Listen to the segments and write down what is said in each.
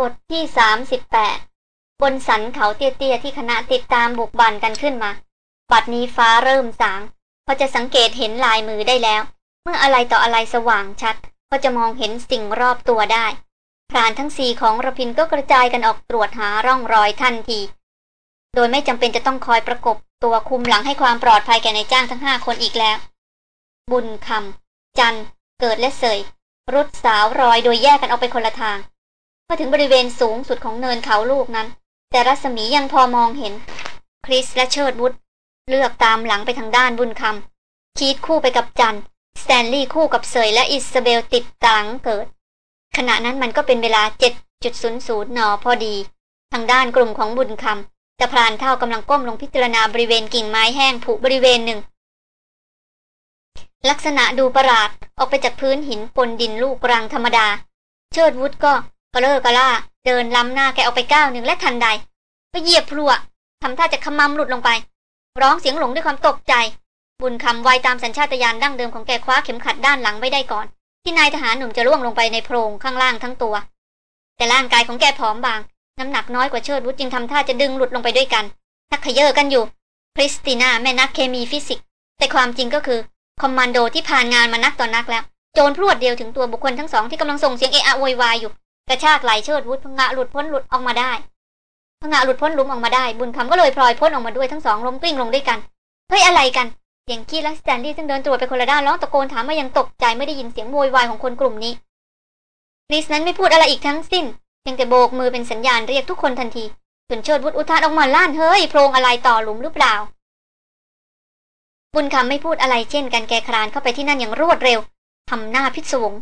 บทที่สามสิบแปดบนสันเขาเตี้ยๆที่คณะติดตามบุกบันกันขึ้นมา บัดนี้ฟ้าเริ่มสางพอจะสังเกตเห็นลายมือได้แล้ว เมื่ออะไรต่ออะไรสว่างชัด ก็จะมองเห็นสิ่งรอบตัวได้พรานทั้งสี่ของระพินก็กระจายกันออกตรวจหาร่องรอยทันที โดยไม่จำเป็นจะต้องคอยประกบตัวคุมหลังให้ความปลอดภัยแก่ในจ้างทั้งห้าคนอีกแล้ว บุญคำจัน เกิดและเสย รุดสาวรอยโดยแยกกันออกไปคนละทาง พอถึงบริเวณสูงสุดของเนินเขาลูกนั้น แต่รัศมียังพอมองเห็น คริสและเชิดวุฒเลือกตามหลังไปทางด้านบุญคำคีดคู่ไปกับจันสแตนลีย์คู่กับเสยและอิสซาเบลติดตามเกิด ขณะนั้นมันก็เป็นเวลา 7.00 น พอดี ทางด้านกลุ่มของบุญคำแต่พรานเฒ่ากำลังก้มลงพิจารณาบริเวณกิ่งไม้แห้งผุบริเวณหนึ่ง ลักษณะดูประหลาดออกไปจากพื้นหินปนดินลูกรังธรรมดา เชิดวุฒก็ กระเลอกระล่า เดินล้ำหน้าแกออกไปก้าวหนึ่งและทันใดก็เหยียบพลัวทำท่าจะขมำหลุดลงไป ร้องเสียงหลงด้วยความตกใจ บุญคำไวตามสัญชาตญาณดั้งเดิมของแกคว้าเข็มขัดด้านหลังไว้ได้ก่อน ที่นายทหารหนุ่มจะล่วงลงไปในโพรงข้างล่างทั้งตัว แต่ร่างกายของแกผอมบาง น้ำหนักน้อยกว่าเชิดวุฒจึงทำท่าจะดึงหลุดลงไปด้วยกันทักขยเยอกันอยู่คริสติน่าแม่นักเคมีฟิสิกส์แต่ความจริงก็คือคอมมานโดที่ผ่านงานมานักต่อนักแล้ว โจนพรวดเดียวถึงตัวบุคคลทั้งสองที่กำลังส่งเสียงเอะอะโวยวายอยู่ กระชากไหล่เชิดวุฒผงะหลุดพ้นหลุดออกมาได้ผงะหลุดพ้นหลุมออกมาได้ บุญคำก็เลยพลอยพ้นออกมาด้วยทั้งสองล้มกลิ้งลงด้วยกันเฮ้ยอะไรกันเสียงคีและสแตนลีย์ซึ่งเดินตรวจไปคนละด้านร้องตะโกนถามมายังตกใจไม่ได้ยินเสียงโวยวายของคนกลุ่มนี้คริสนั้นไม่พูดอะไรอีกทั้งสิ้นเพียงแต่โบกมือเป็นสัญญาณเรียกทุกคนทันทีส่วนเชิดวุฒอุทานออกมาล้านเฮ้ยโพรงอะไรต่อหลุมหรือเปล่า บุญคำไม่พูดอะไรเช่นกันแกครานเข้าไปที่นั่นอย่างรวดเร็วทำหน้าพิศวง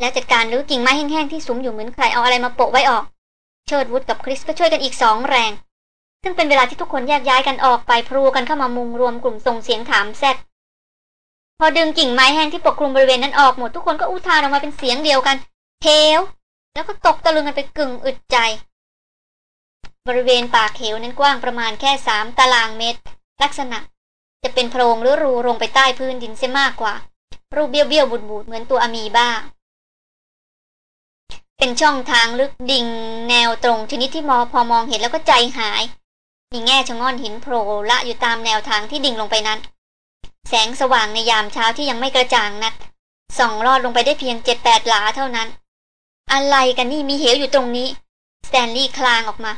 แล้วจัดการรื้อกิ่งไม้แห้งๆที่สุมอยู่เหมือนใครเอาอะไรมาโปะไว้ออก เชิดวุฒกับคริสก็ช่วยกันอีกสองแรง ซึ่งเป็นเวลาที่ทุกคนแยกย้ายกันออกไปพรูกันเข้ามามุงรวมกลุ่มส่งเสียงถามแซดพอดึงกิ่งไม้แห้งที่ปกคลุมบริเวณนั้นออกหมดทุกคนก็อุทานออกมาเป็นเสียงเดียวกันเทวแล้วก็ตกตะลึงกันไปกึ่งอึดใจ บริเวณปากเขวนั้นกว้างประมาณแค่สามตารางเมตร ลักษณะ จะเป็นโพรงหรือรูลงไปใต้พื้นดินเสียมากกว่า รูปเบี้ยวเบี้ยวบูดบูดเหมือนตัวอะมีบ้า เป็นช่องทางลึกดิ่งแนวตรงชนิดที่มอพอมองเห็นแล้วก็ใจหาย มีแง่ชะง่อนหินโผล่ละอยู่ตามแนวทางที่ดิ่งลงไปนั้น แสงสว่างในยามเช้าที่ยังไม่กระจ่างนักส่องลอดลงไปได้เพียงเจ็ดแปดหลาเท่านั้น อะไรกันนี่มีเหวอยู่ตรงนี้สแตนลีย์ครางออกมา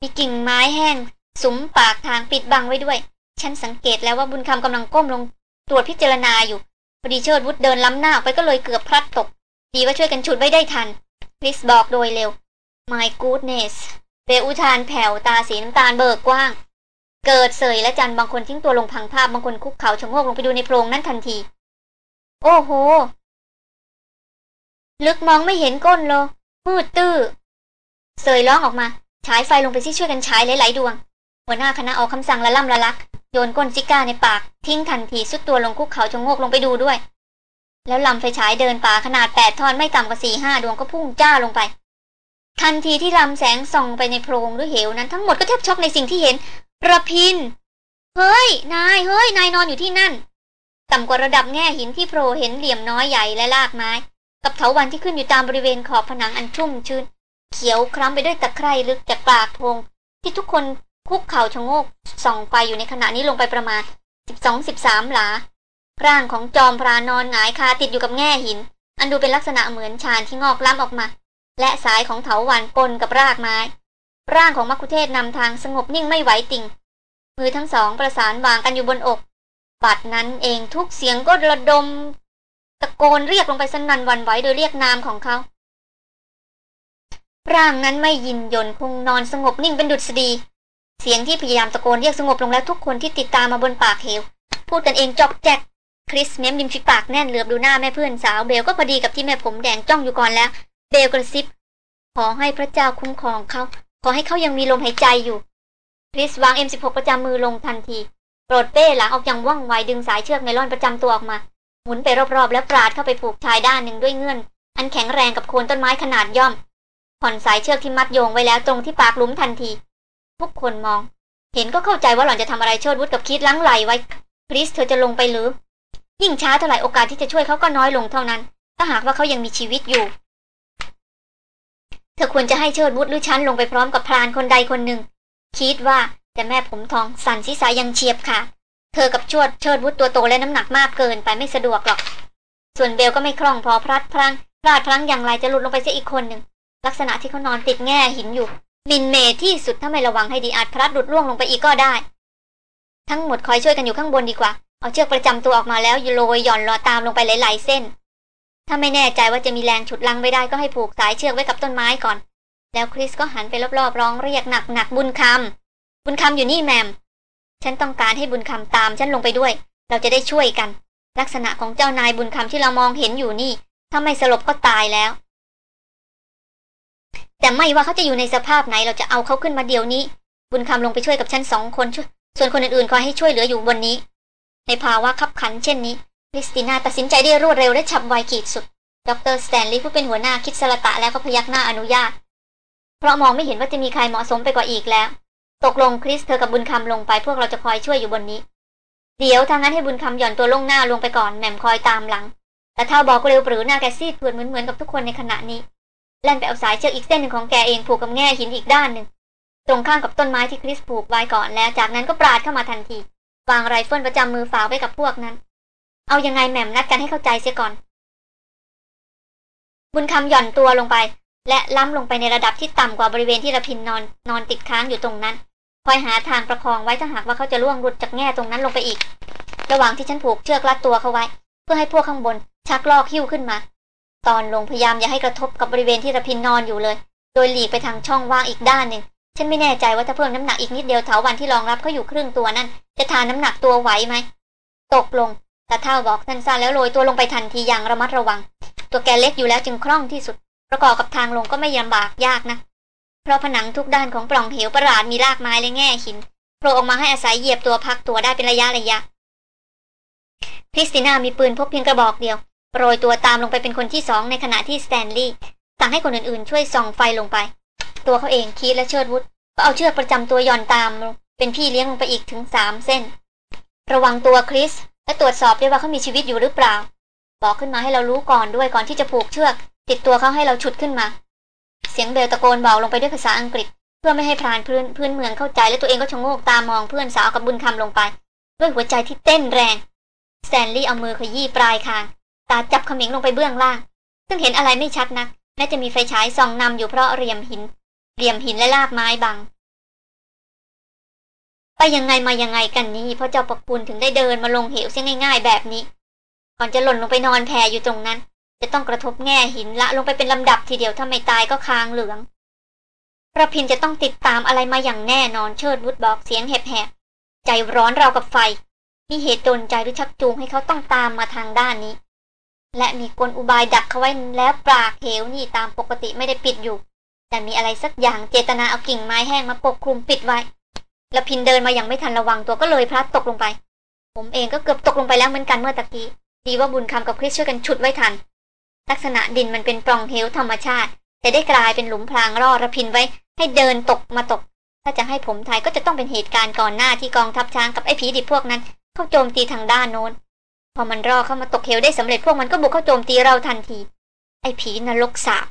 มีกิ่งไม้แห้งสุมปากทางปิดบังไว้ด้วย ฉันสังเกตแล้วว่าบุญคำกำลังก้มลงตรวจพิจารณาอยู่พอดีเชิดวุฒเดินล้ำหน้าออกไปก็เลยเกือบพลัดตก ดีว่าช่วยกันฉุดไว้ได้ทัน คริสบอกโดยเร็ว My goodness เบลอุทานแผ่วตาสีน้ำตาลเบิกกว้าง เกิดเสยและจันบางคนทิ้งตัวลงพังพาบบางคนคุกเข่าชะโงกลงไปดูในโพรงนั้นทันที โอ้โห ลึกมองไม่เห็นก้นเลมืดตื้อ เสยร้องออกมาฉายไฟลงไปซิช่วยกันฉายหลายๆดวง หัวหน้าคณะออกคำสั่งละล่ำละลัก โยนก้นซิก้าในปาก ทิ้งทันทีสุดตัวลงคุกเขาชะโงกลงไปดูด้วย แล้วลำไฟฉายเดินป่าขนาดแปดท่อนไม่ต่ำกว่าสี่ห้าดวงก็พุ่งจ้าลงไป ทันทีที่ลำแสงส่องไปในโพรงหรือเหวนั้นทั้งหมดก็แทบช็อกในสิ่งที่เห็นระพิน เฮ้ย นาย เฮ้ย นายนอนอยู่ที่นั่น ต่ำกว่าระดับแง่หินที่โผล่เห็นเหลี่ยมน้อยใหญ่และรากไม้ กับเถาวันที่ขึ้นอยู่ตามบริเวณขอบผนังอันชุ่มชื้น เขียวคล้ำไปด้วยตะไคร่ลึกจากปากโพรงที่ทุกคนคุกเข่าชะโงกส่องไปอยู่ในขณะนี้ลงไปประมาณสิบสองสิบสามหลา ร่างของจอมพรานอนหงายคาติดอยู่กับแง่หิน อันดูเป็นลักษณะเหมือนชานที่งอกล้ำออกมา และสายของเถาวันปนกับรากไม้ ร่างของมักคุเทศนำทางสงบนิ่งไม่ไหวติ่ง มือทั้งสองประสานวางกันอยู่บนอก บัดนั้นเองทุกเสียงก็ระดม ตะโกนเรียกลงไปสนั่นวันไหวโดยเรียกนามของเขา ร่างนั้นไม่ยินยนคงนอนสงบนิ่งเป็นดุษฎีเสียงที่พยายามตะโกนเรียกสงบลงแล้วทุกคนที่ติดตามมาบนปากเหวพูดกันเองจอกแจก คริสเม้มริมฝีปากแน่นเหลือบดูหน้าแม่เพื่อนสาวเบลก็พอดีกับที่แม่ผมแดงจ้องอยู่ก่อนแล้ว เบลกระซิบ ขอให้พระเจ้าคุ้มครองเขา ขอให้เขายังมีลมหายใจอยู่ คริสวาง M16 ประจำมือลงทันทีโปรดเป้หลังออกอย่างว่องไวดึงสายเชือกไนล่อนประจำตัวออกมา หมุนไปรอบๆ แล้วปราดเข้าไปผูกชายด้านหนึ่งด้วยเงื่อน อันแข็งแรงกับโคนต้นไม้ขนาดย่อม ผ่อนสายเชือกที่มัดโยงไว้แล้วตรงที่ปากหลุมทันที ทุกคนมอง เห็นก็เข้าใจว่าหล่อนจะทำอะไรโชดวุฒกับคิดล้างไหลไว้ คริสเธอจะลงไปหรือ ยิ่งช้าเท่าไหร่โอกาสที่จะช่วยเขาก็น้อยลงเท่านั้น ถ้าหากว่าเขายังมีชีวิตอยู่ เธอควรจะให้เชิดวุฒหรือฉันลงไปพร้อมกับพรานคนใดคนหนึ่ง คิดว่าแต่แม่ผมทองสันศีษายังเฉียบค่ะ เธอกับชวดเชิดวุฒตัวโตและน้ำหนักมากเกินไปไม่สะดวกหรอก ส่วนเบลก็ไม่คล่องพอพลัดพลังพลาดพลังอย่างไรจะหลุดลงไปเสียอีกคนหนึ่งลักษณะที่เขานอนติดแง่หินอยู่มินเมที่สุดถ้าไม่ระวังให้ดีอาจพลัดหลุดล่วงลงไปอีกก็ได้ ทั้งหมดคอยช่วยกันอยู่ข้างบนดีกว่า เอาเชือกประจำตัวออกมาแล้วโรยหย่อนรอตามลงไปหลายๆเส้น ถ้าไม่แน่ใจว่าจะมีแรงฉุดลังไว้ได้ก็ให้ผูกสายเชือกไว้กับต้นไม้ก่อน แล้วคริสก็หันไปรอบๆร้องเรียกหนักๆบุญคำบุญคำอยู่นี่แมม ฉันต้องการให้บุญคำตามฉันลงไปด้วย เราจะได้ช่วยกัน ลักษณะของเจ้านายบุญคำที่เรามองเห็นอยู่นี่ ถ้าไม่สลบก็ตายแล้ว แต่ไม่ว่าเขาจะอยู่ในสภาพไหนเราจะเอาเขาขึ้นมาเดี๋ยวนี้ บุญคำลงไปช่วยกับฉันสองคนช่วยส่วนคนอื่นๆคอยให้ช่วยเหลืออยู่บนนี้ ในภาวะคับขันเช่นนี้คริสติน่าตัดสินใจได้รวดเร็วและฉับไวขีดสุด ดรสแตนลีย์ผู้เป็นหัวหน้าคิดสะระตะแล้วก็พยักหน้าอนุญาต เพราะมองไม่เห็นว่าจะมีใครเหมาะสมไปกว่าอีกแล้ว ตกลงคริสเธอกับบุญคำลงไปพวกเราจะคอยช่วยอยู่บนนี้ เดี๋ยวทางนั้นให้บุญคำหย่อนตัวลงหน้าลงไปก่อนแหม่มคอยตามหลัง ตาเฒ่าบอกเร็วปรื๋อหน้าแกซีดเผือดเหมือนเหมือนกับทุกคนในขณะนี้แล่นไปเอาสายเชือกอีกเส้นหนึ่งของแกเองผูกกับแง่หินอีกด้านหนึ่งตรงข้างกับต้นไม้ที่คริสผูกไว้ก่อนแล้วจากนั้นก็ปราดเข้ามาทันที วางไรเฟิลประจำมือฝากไว้กับพวกนั้น เอายังไงแหม่มนัดกันให้เข้าใจเสียก่อน บุญคำหย่อนตัวลงไป และล้ำลงไปในระดับที่ต่ำกว่าบริเวณที่ระพินนอนนอนติดค้างอยู่ตรงนั้น คอยหาทางประคองไว้ถ้าหากว่าเขาจะล่วงหลุดจากแง่ตรงนั้นลงไปอีก ระหว่างที่ฉันผูกเชือกรัดตัวเขาไว้ เพื่อให้พวกข้างบน ชักลอกหิ้วขึ้นมา ตอนลงพยายามอย่าให้กระทบกับบริเวณที่ระพินนอนอยู่เลย โดยหลีกไปทางช่องว่างอีกด้านหนึ่ง ฉันไม่แน่ใจว่าถ้าเพิ่มน้ำหนักอีกนิดเดียวเถาวันที่รองรับเขาอยู่ครึ่งตัวนั่นจะทานน้ำหนักตัวไหวไหม ตกลงตาเท่าบอกสั้นๆแล้วโรยตัวลงไปทันทีอย่างระมัดระวัง ตัวแกเล็กอยู่แล้วจึงคล่องที่สุด ประกอบกับทางลงก็ไม่ยำบากยากนะ เพราะผนังทุกด้านของปล่องเหวประหลาดมีรากไม้และแง่หินโผล่ออกมาให้อาศัยเหยียบตัวพักตัวได้เป็นระยะระยะคริสติน่ามีปืนพกเพียงกระบอกเดียวโรยตัวตามลงไปเป็นคนที่สองในขณะที่สแตนลีย์สั่งให้คนอื่นๆ ช่วยส่องไฟลงไป ตัวเขาเองคีดและเชิดวุฒก็เอาเชือกประจำตัวหย่อนตามเป็นพี่เลี้ยงลงไปอีกถึงสามเส้น ระวังตัวคริส และตรวจสอบด้วยว่าเขามีชีวิตอยู่หรือเปล่า บอกขึ้นมาให้เรารู้ก่อนด้วยก่อนที่จะผูกเชือก ติดตัวเขาให้เราฉุดขึ้นมา เสียงเบลตะโกนบอกลงไปด้วยภาษาอังกฤษ เพื่อไม่ให้พรานพื้นพื้นเมืองเข้าใจและตัวเองก็ชะโงกตามองเพื่อนสาวกับบุญคำลงไป ด้วยหัวใจที่เต้นแรงแซนลี่เอามือขยี้ปลายคาง ตาจับเขม็งลงไปเบื้องล่าง ซึ่งเห็นอะไรไม่ชัดนักแม้จะมีไฟฉายส่องนำอยู่เพราะเรียมหิน เหลี่ยมหินและลากไม้บัง ไปยังไงมายังไงกันนี้พราะเจ้าประคุณถึงได้เดินมาลงเหวเสียง่ายๆแบบนี้ ก่อนจะหล่นลงไปนอนแผ่อยู่ตรงนั้น จะต้องกระทบแง่หินละลงไปเป็นลำดับทีเดียวถ้าไม่ตายก็คางเหลืองระพินจะต้องติดตามอะไรมาอย่างแน่นอนเชิดวุฒบอกเสียงแหบๆใจร้อนเรากับไฟ มีเหตุดนใจหรือชักจูงให้เขาต้องตามมาทางด้านนี้ และมีกลอุบายดักเขาไว้แล้วปรากเหวนี่ตามปกติไม่ได้ปิดอยู่ แต่มีอะไรสักอย่างเจตนาเอากิ่งไม้แห้งมาปกคลุมปิดไว้ละพินเดินมาอย่างไม่ทันระวังตัวก็เลยพลัดตกลงไป ผมเองก็เกือบตกลงไปแล้วเหมือนกันเมื่อตะกี้ ดีว่าบุญคำกับคริสช่วยกันฉุดไว้ทัน ลักษณะดินมันเป็นปล่องเหวธรรมชาติ แต่ได้กลายเป็นหลุมพรางรอระพินไว้ ให้เดินตกมาตก ถ้าจะให้ผมทายก็จะต้องเป็นเหตุการณ์ก่อนหน้าที่กองทัพช้างกับไอ้ผีดิบพวกนั้น เข้าโจมตีทางด้านโน้น พอมันรอเข้ามาตกเหวได้สำเร็จพวกมันก็บุกเข้าโจมตีเราทันที ไอ้ผีนรกสาบ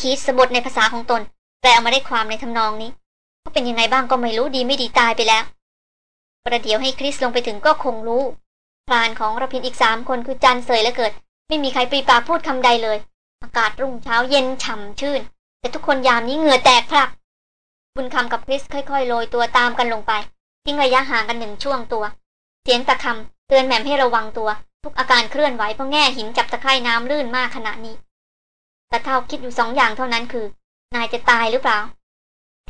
คีสสบทในภาษาของตน แปลออกมาได้ความในทำนองนี้เขาเป็นยังไงบ้างก็ไม่รู้ดีไม่ดีตายไปแล้ว ประเดี๋ยวให้คริสลงไปถึงก็คงรู้พรานของระพินอีกสามคนคือจันเสยและเกิด ไม่มีใครปรีปากพูดคำใดเลย อากาศรุ่งเช้าเย็นฉ่ำชื่น แต่ทุกคนยามนี้เหงื่อแตกพลัก บุญคำกับคริสค่อยๆโรยตัวตามกันลงไปทิ้งระยะห่างกันหนึ่งช่วงตัว เสียงตะคำเตือนแหม่มให้ระวังตัว ทุกอาการเคลื่อนไหวเพราะแง่หินจับตะไคร่น้ำลื่นมากขณะนี้ แต่เท่าคิดอยู่สองอย่างเท่านั้นคือ นายจะตายหรือเปล่า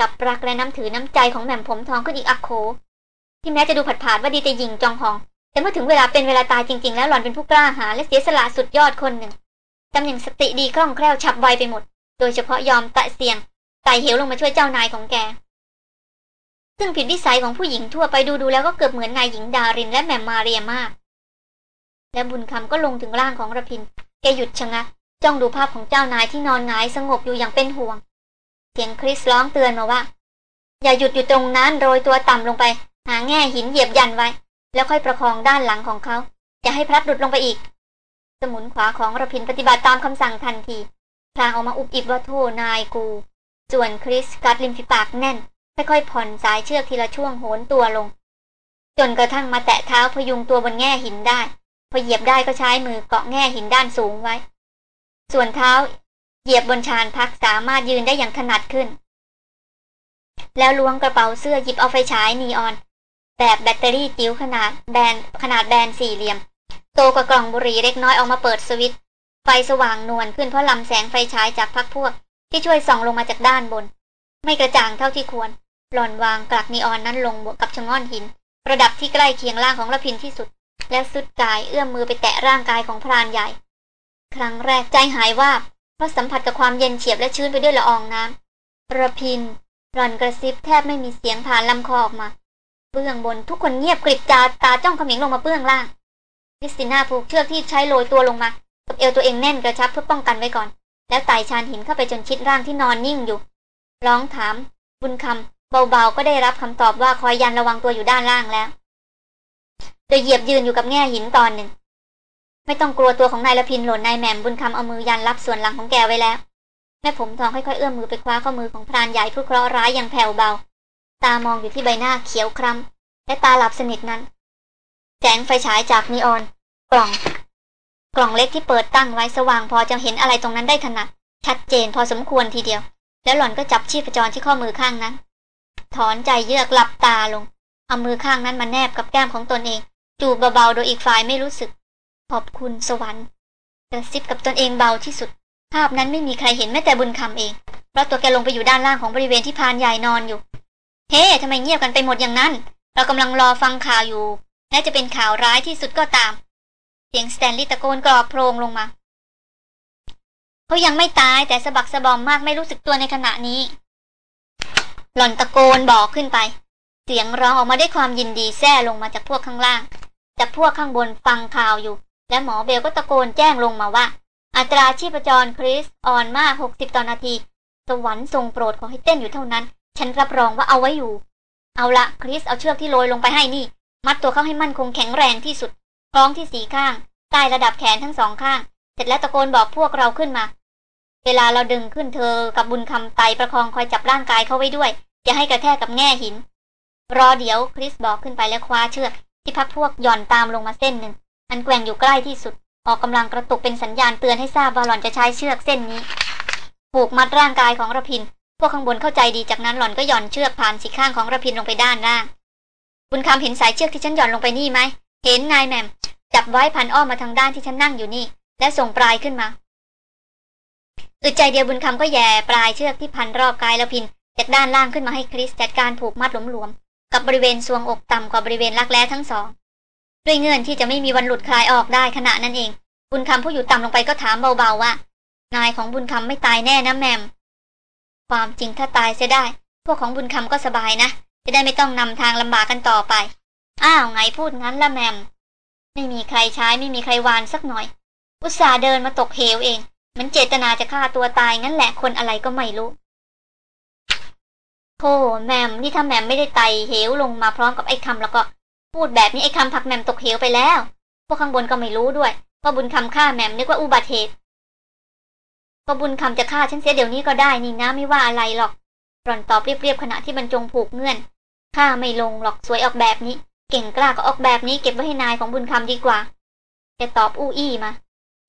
กับรักและน้ำถือน้ำใจของแหม่มผมทองขึ้นอีกอักโค ที่แม้จะดูผัดผาดว่าดีแต่ยิงจองหอง แต่เมื่อถึงเวลาเป็นเวลาตายจริง ๆ แล้วหล่อนเป็นผู้กล้าหาญและเสียสละสุดยอดคนหนึ่งตำแหน่งสติดีคล่องแคล่วฉับไวไปหมด โดยเฉพาะยอมตะเสียงไต่เหวลงมาช่วยเจ้านายของแก ซึ่งผิดวิสัยของผู้หญิงทั่วไปดูดูแล้วก็เกือบเหมือนนายหญิงดารินและแหม่มมาเรียมาก และบุญคำก็ลงถึงร่างของระพิน แกหยุดชะงัก จ้องดูภาพของเจ้านายที่นอนหงายสงบอยู่อย่างเป็นห่วง เสียงคริสร้องเตือนมาว่า อย่าหยุดอยู่ตรงนั้นโรยตัวต่ำลงไป หาแง่หินเหยียบยันไว้ แล้วค่อยประคองด้านหลังของเขาอย่าให้พลัดหลุดลงไปอีก สมุนขวาของระพินปฏิบัติตามคำสั่งทันทีพลางออกมาอุบอิบว่าโทนายกู ส่วนคริสกัดริมฝีปากแน่นค่อยๆผ่อนสายเชือกทีละช่วงโหนตัวลง จนกระทั่งมาแตะเท้าพยุงตัวบนแง่หินได้ พอเหยียบได้ก็ใช้มือเกาะแง่หินด้านสูงไว้ ส่วนเท้าเหยียบบนชานพักสามารถยืนได้อย่างถนัดขึ้น แล้วล้วงกระเป๋าเสื้อหยิบเอาไฟฉายนีออน แบบแบตเตอรี่จิ๋วขนาดแบนขนาดแบนสี่เหลี่ยม โตกว่ากล่องบุหรี่เล็กน้อยออกมาเปิดสวิตช์ไฟสว่างนวลขึ้นเพราะลำแสงไฟฉายจากพักพวก ที่ช่วยส่องลงมาจากด้านบน ไม่กระจ่างเท่าที่ควร หล่อนวางกลักนีออนนั้นลงบวกกับชะง่อนหิน ระดับที่ใกล้เคียงร่างของระพินที่สุด แล้วสุดกายเอื้อมมือไปแตะร่างกายของพรานใหญ่ ครั้งแรกใจหายว่าบเพราะสัมผัสกับความเย็นเฉียบและชื้นไปด้วยละอองน้ำระพินหล่อนกระซิบแทบไม่มีเสียงผ่านลำคอออกมา เบื้องบนทุกคนเงียบกริบตาตาจ้องเขมิงลงมาเบื้องล่างคริสติน่าผูกเชือกที่ใช้โรยตัวลงมากับเอวตัวเองแน่นกระชับเพื่อป้องกันไว้ก่อน แล้วไต่ชานหินเข้าไปจนชิดร่างที่นอนนิ่งอยู่ ร้องถาม บุญคำเบาๆก็ได้รับคำตอบว่าคอยยันระวังตัวอยู่ด้านล่างแล้ว โดยเหยียบยืนอยู่กับแง่หินตอนหนึ่ง ไม่ต้องกลัวตัวของนายละพินหล่นนายแหม่มบุญคำเอามือยันรับส่วนหลังของแกไว้แล้วแม่ผมทองค่อยๆเอื้อมมือไปคว้าข้อมือของพรานใหญ่ผู้เคราะห์ร้ายอย่างแผ่วเบา ตามองอยู่ที่ใบหน้าเขียวคล้ำและตาหลับสนิทนั้นแสงไฟฉายจากนีออน กล่อง กล่องเล็กที่เปิดตั้งไว้สว่างพอจะเห็นอะไรตรงนั้นได้ถนัด ชัดเจนพอสมควรทีเดียว แล้วหล่อนก็จับชีพจรที่ข้อมือข้างนั้น ถอนใจเยือกหลับตาลงเอามือข้างนั้นมาแนบกับแก้มของตนเอง จูบเบาๆโดยอีกฝ่ายไม่รู้สึก ขอบคุณสวรรค์กระซิบกับตนเองเบาที่สุด ภาพนั้นไม่มีใครเห็นแม้แต่บุญคำเอง เพราะตัวแกลงไปอยู่ด้านล่างของบริเวณที่พานใหญ่นอนอยู่ เฮ้ hey, ทำไมเงียบกันไปหมดอย่างนั้น เรากำลังรอฟังข่าวอยู่ และจะเป็นข่าวร้ายที่สุดก็ตาม เสียงสแตนลีย์ตะโกนกรอกโพรงลงมาเขายังไม่ตายแต่สะบักสะบอมมากไม่รู้สึกตัวในขณะนี้ หล่อนตะโกนบอกขึ้นไป เสียงร้องออกมาด้วยความยินดีแซ่ลงมาจากพวกข้างล่างจากพวกข้างบนฟังข่าวอยู่ และหมอเบลก็ตะโกนแจ้งลงมาว่า อัตราชีพจรคริสอ่อนมากหกสิบต่อนาที สวรรค์ทรงโปรดขอให้เต้นอยู่เท่านั้น ฉันรับรองว่าเอาไว้อยู่ เอาละคริสเอาเชือกที่โรยลงไปให้นี่ มัดตัวเขาให้มั่นคงแข็งแรงที่สุดคล้องที่สีข้างใต้ระดับแขนทั้งสองข้าง เสร็จแล้วตะโกนบอกพวกเราขึ้นมา เวลาเราดึงขึ้นเธอกับบุญคำไตประคองคอยจับร่างกายเขาไว้ด้วยอย่าให้กระแทกกับแง่หิน รอเดี๋ยวคริสบอกขึ้นไปแล้วคว้าเชือกที่พักพวกหย่อนตามลงมาเส้นหนึ่ง อันแกว่งอยู่ใกล้ที่สุด ออกกำลังกระตุกเป็นสัญญาณเตือนให้ทราบว่าหล่อนจะใช้เชือกเส้นนี้ ผูกมัดร่างกายของระพิน พวกข้างบนเข้าใจดีจากนั้นหล่อนก็หย่อนเชือกผ่านสีข้างของระพินลงไปด้านล่าง บุญคำเห็นสายเชือกที่ฉันหย่อนลงไปนี่ไหม เห็นนายแมม จับไว้พันอ้อมมาทางด้านที่ฉันนั่งอยู่นี่ และส่งปลายขึ้นมาอึดใจเดียวบุญคำก็แย่ปลายเชือกที่พันรอบกายระพินจากด้านล่างขึ้นมาให้คริสจัดการผูกมัดหลวมๆกับบริเวณซวงอกต่ำกว่าบริเวณรักแร้ทั้งสอง ด้วยเงื่อนที่จะไม่มีวันหลุดคลายออกได้ขณะนั้นเอง บุญคำผู้อยู่ต่ำลงไปก็ถามเบาๆว่า นายของบุญคำไม่ตายแน่นะแมม ความจริงถ้าตายเสียได้ พวกของบุญคำก็สบายนะ จะได้ไม่ต้องนำทางลำบากกันต่อไป อ้าวไงพูดงั้นละแมม ไม่มีใครใช้ไม่มีใครวานสักหน่อย อุตส่าห์เดินมาตกเหวเองมือนเจตนาจะฆ่าตัวตายงั้นแหละคนอะไรก็ไม่รู้โธ่แมมนี่ถ้าแมมไม่ได้ไตเหวลงมาพร้อมกับไอ้คำแล้วก็ พูดแบบนี้ไอ้คำผักแมมตกเหวไปแล้ว พวกข้างบนก็ไม่รู้ด้วยว่าบุญคำฆ่าแมมนึกว่าอุบัติเหตุ ก็บุญคำจะฆ่าฉันเสียเดี๋ยวนี้ก็ได้นี่นะไม่ว่าอะไรหรอกร่อนตอบเรียบๆขณะที่บรรจงผูกเงื่อนฆ่าไม่ลงหรอกสวยออกแบบนี้ เก่งกล้าก็ออกแบบนี้เก็บไว้ให้นายของบุญคำดีกว่าแกตอบอู้อี้มา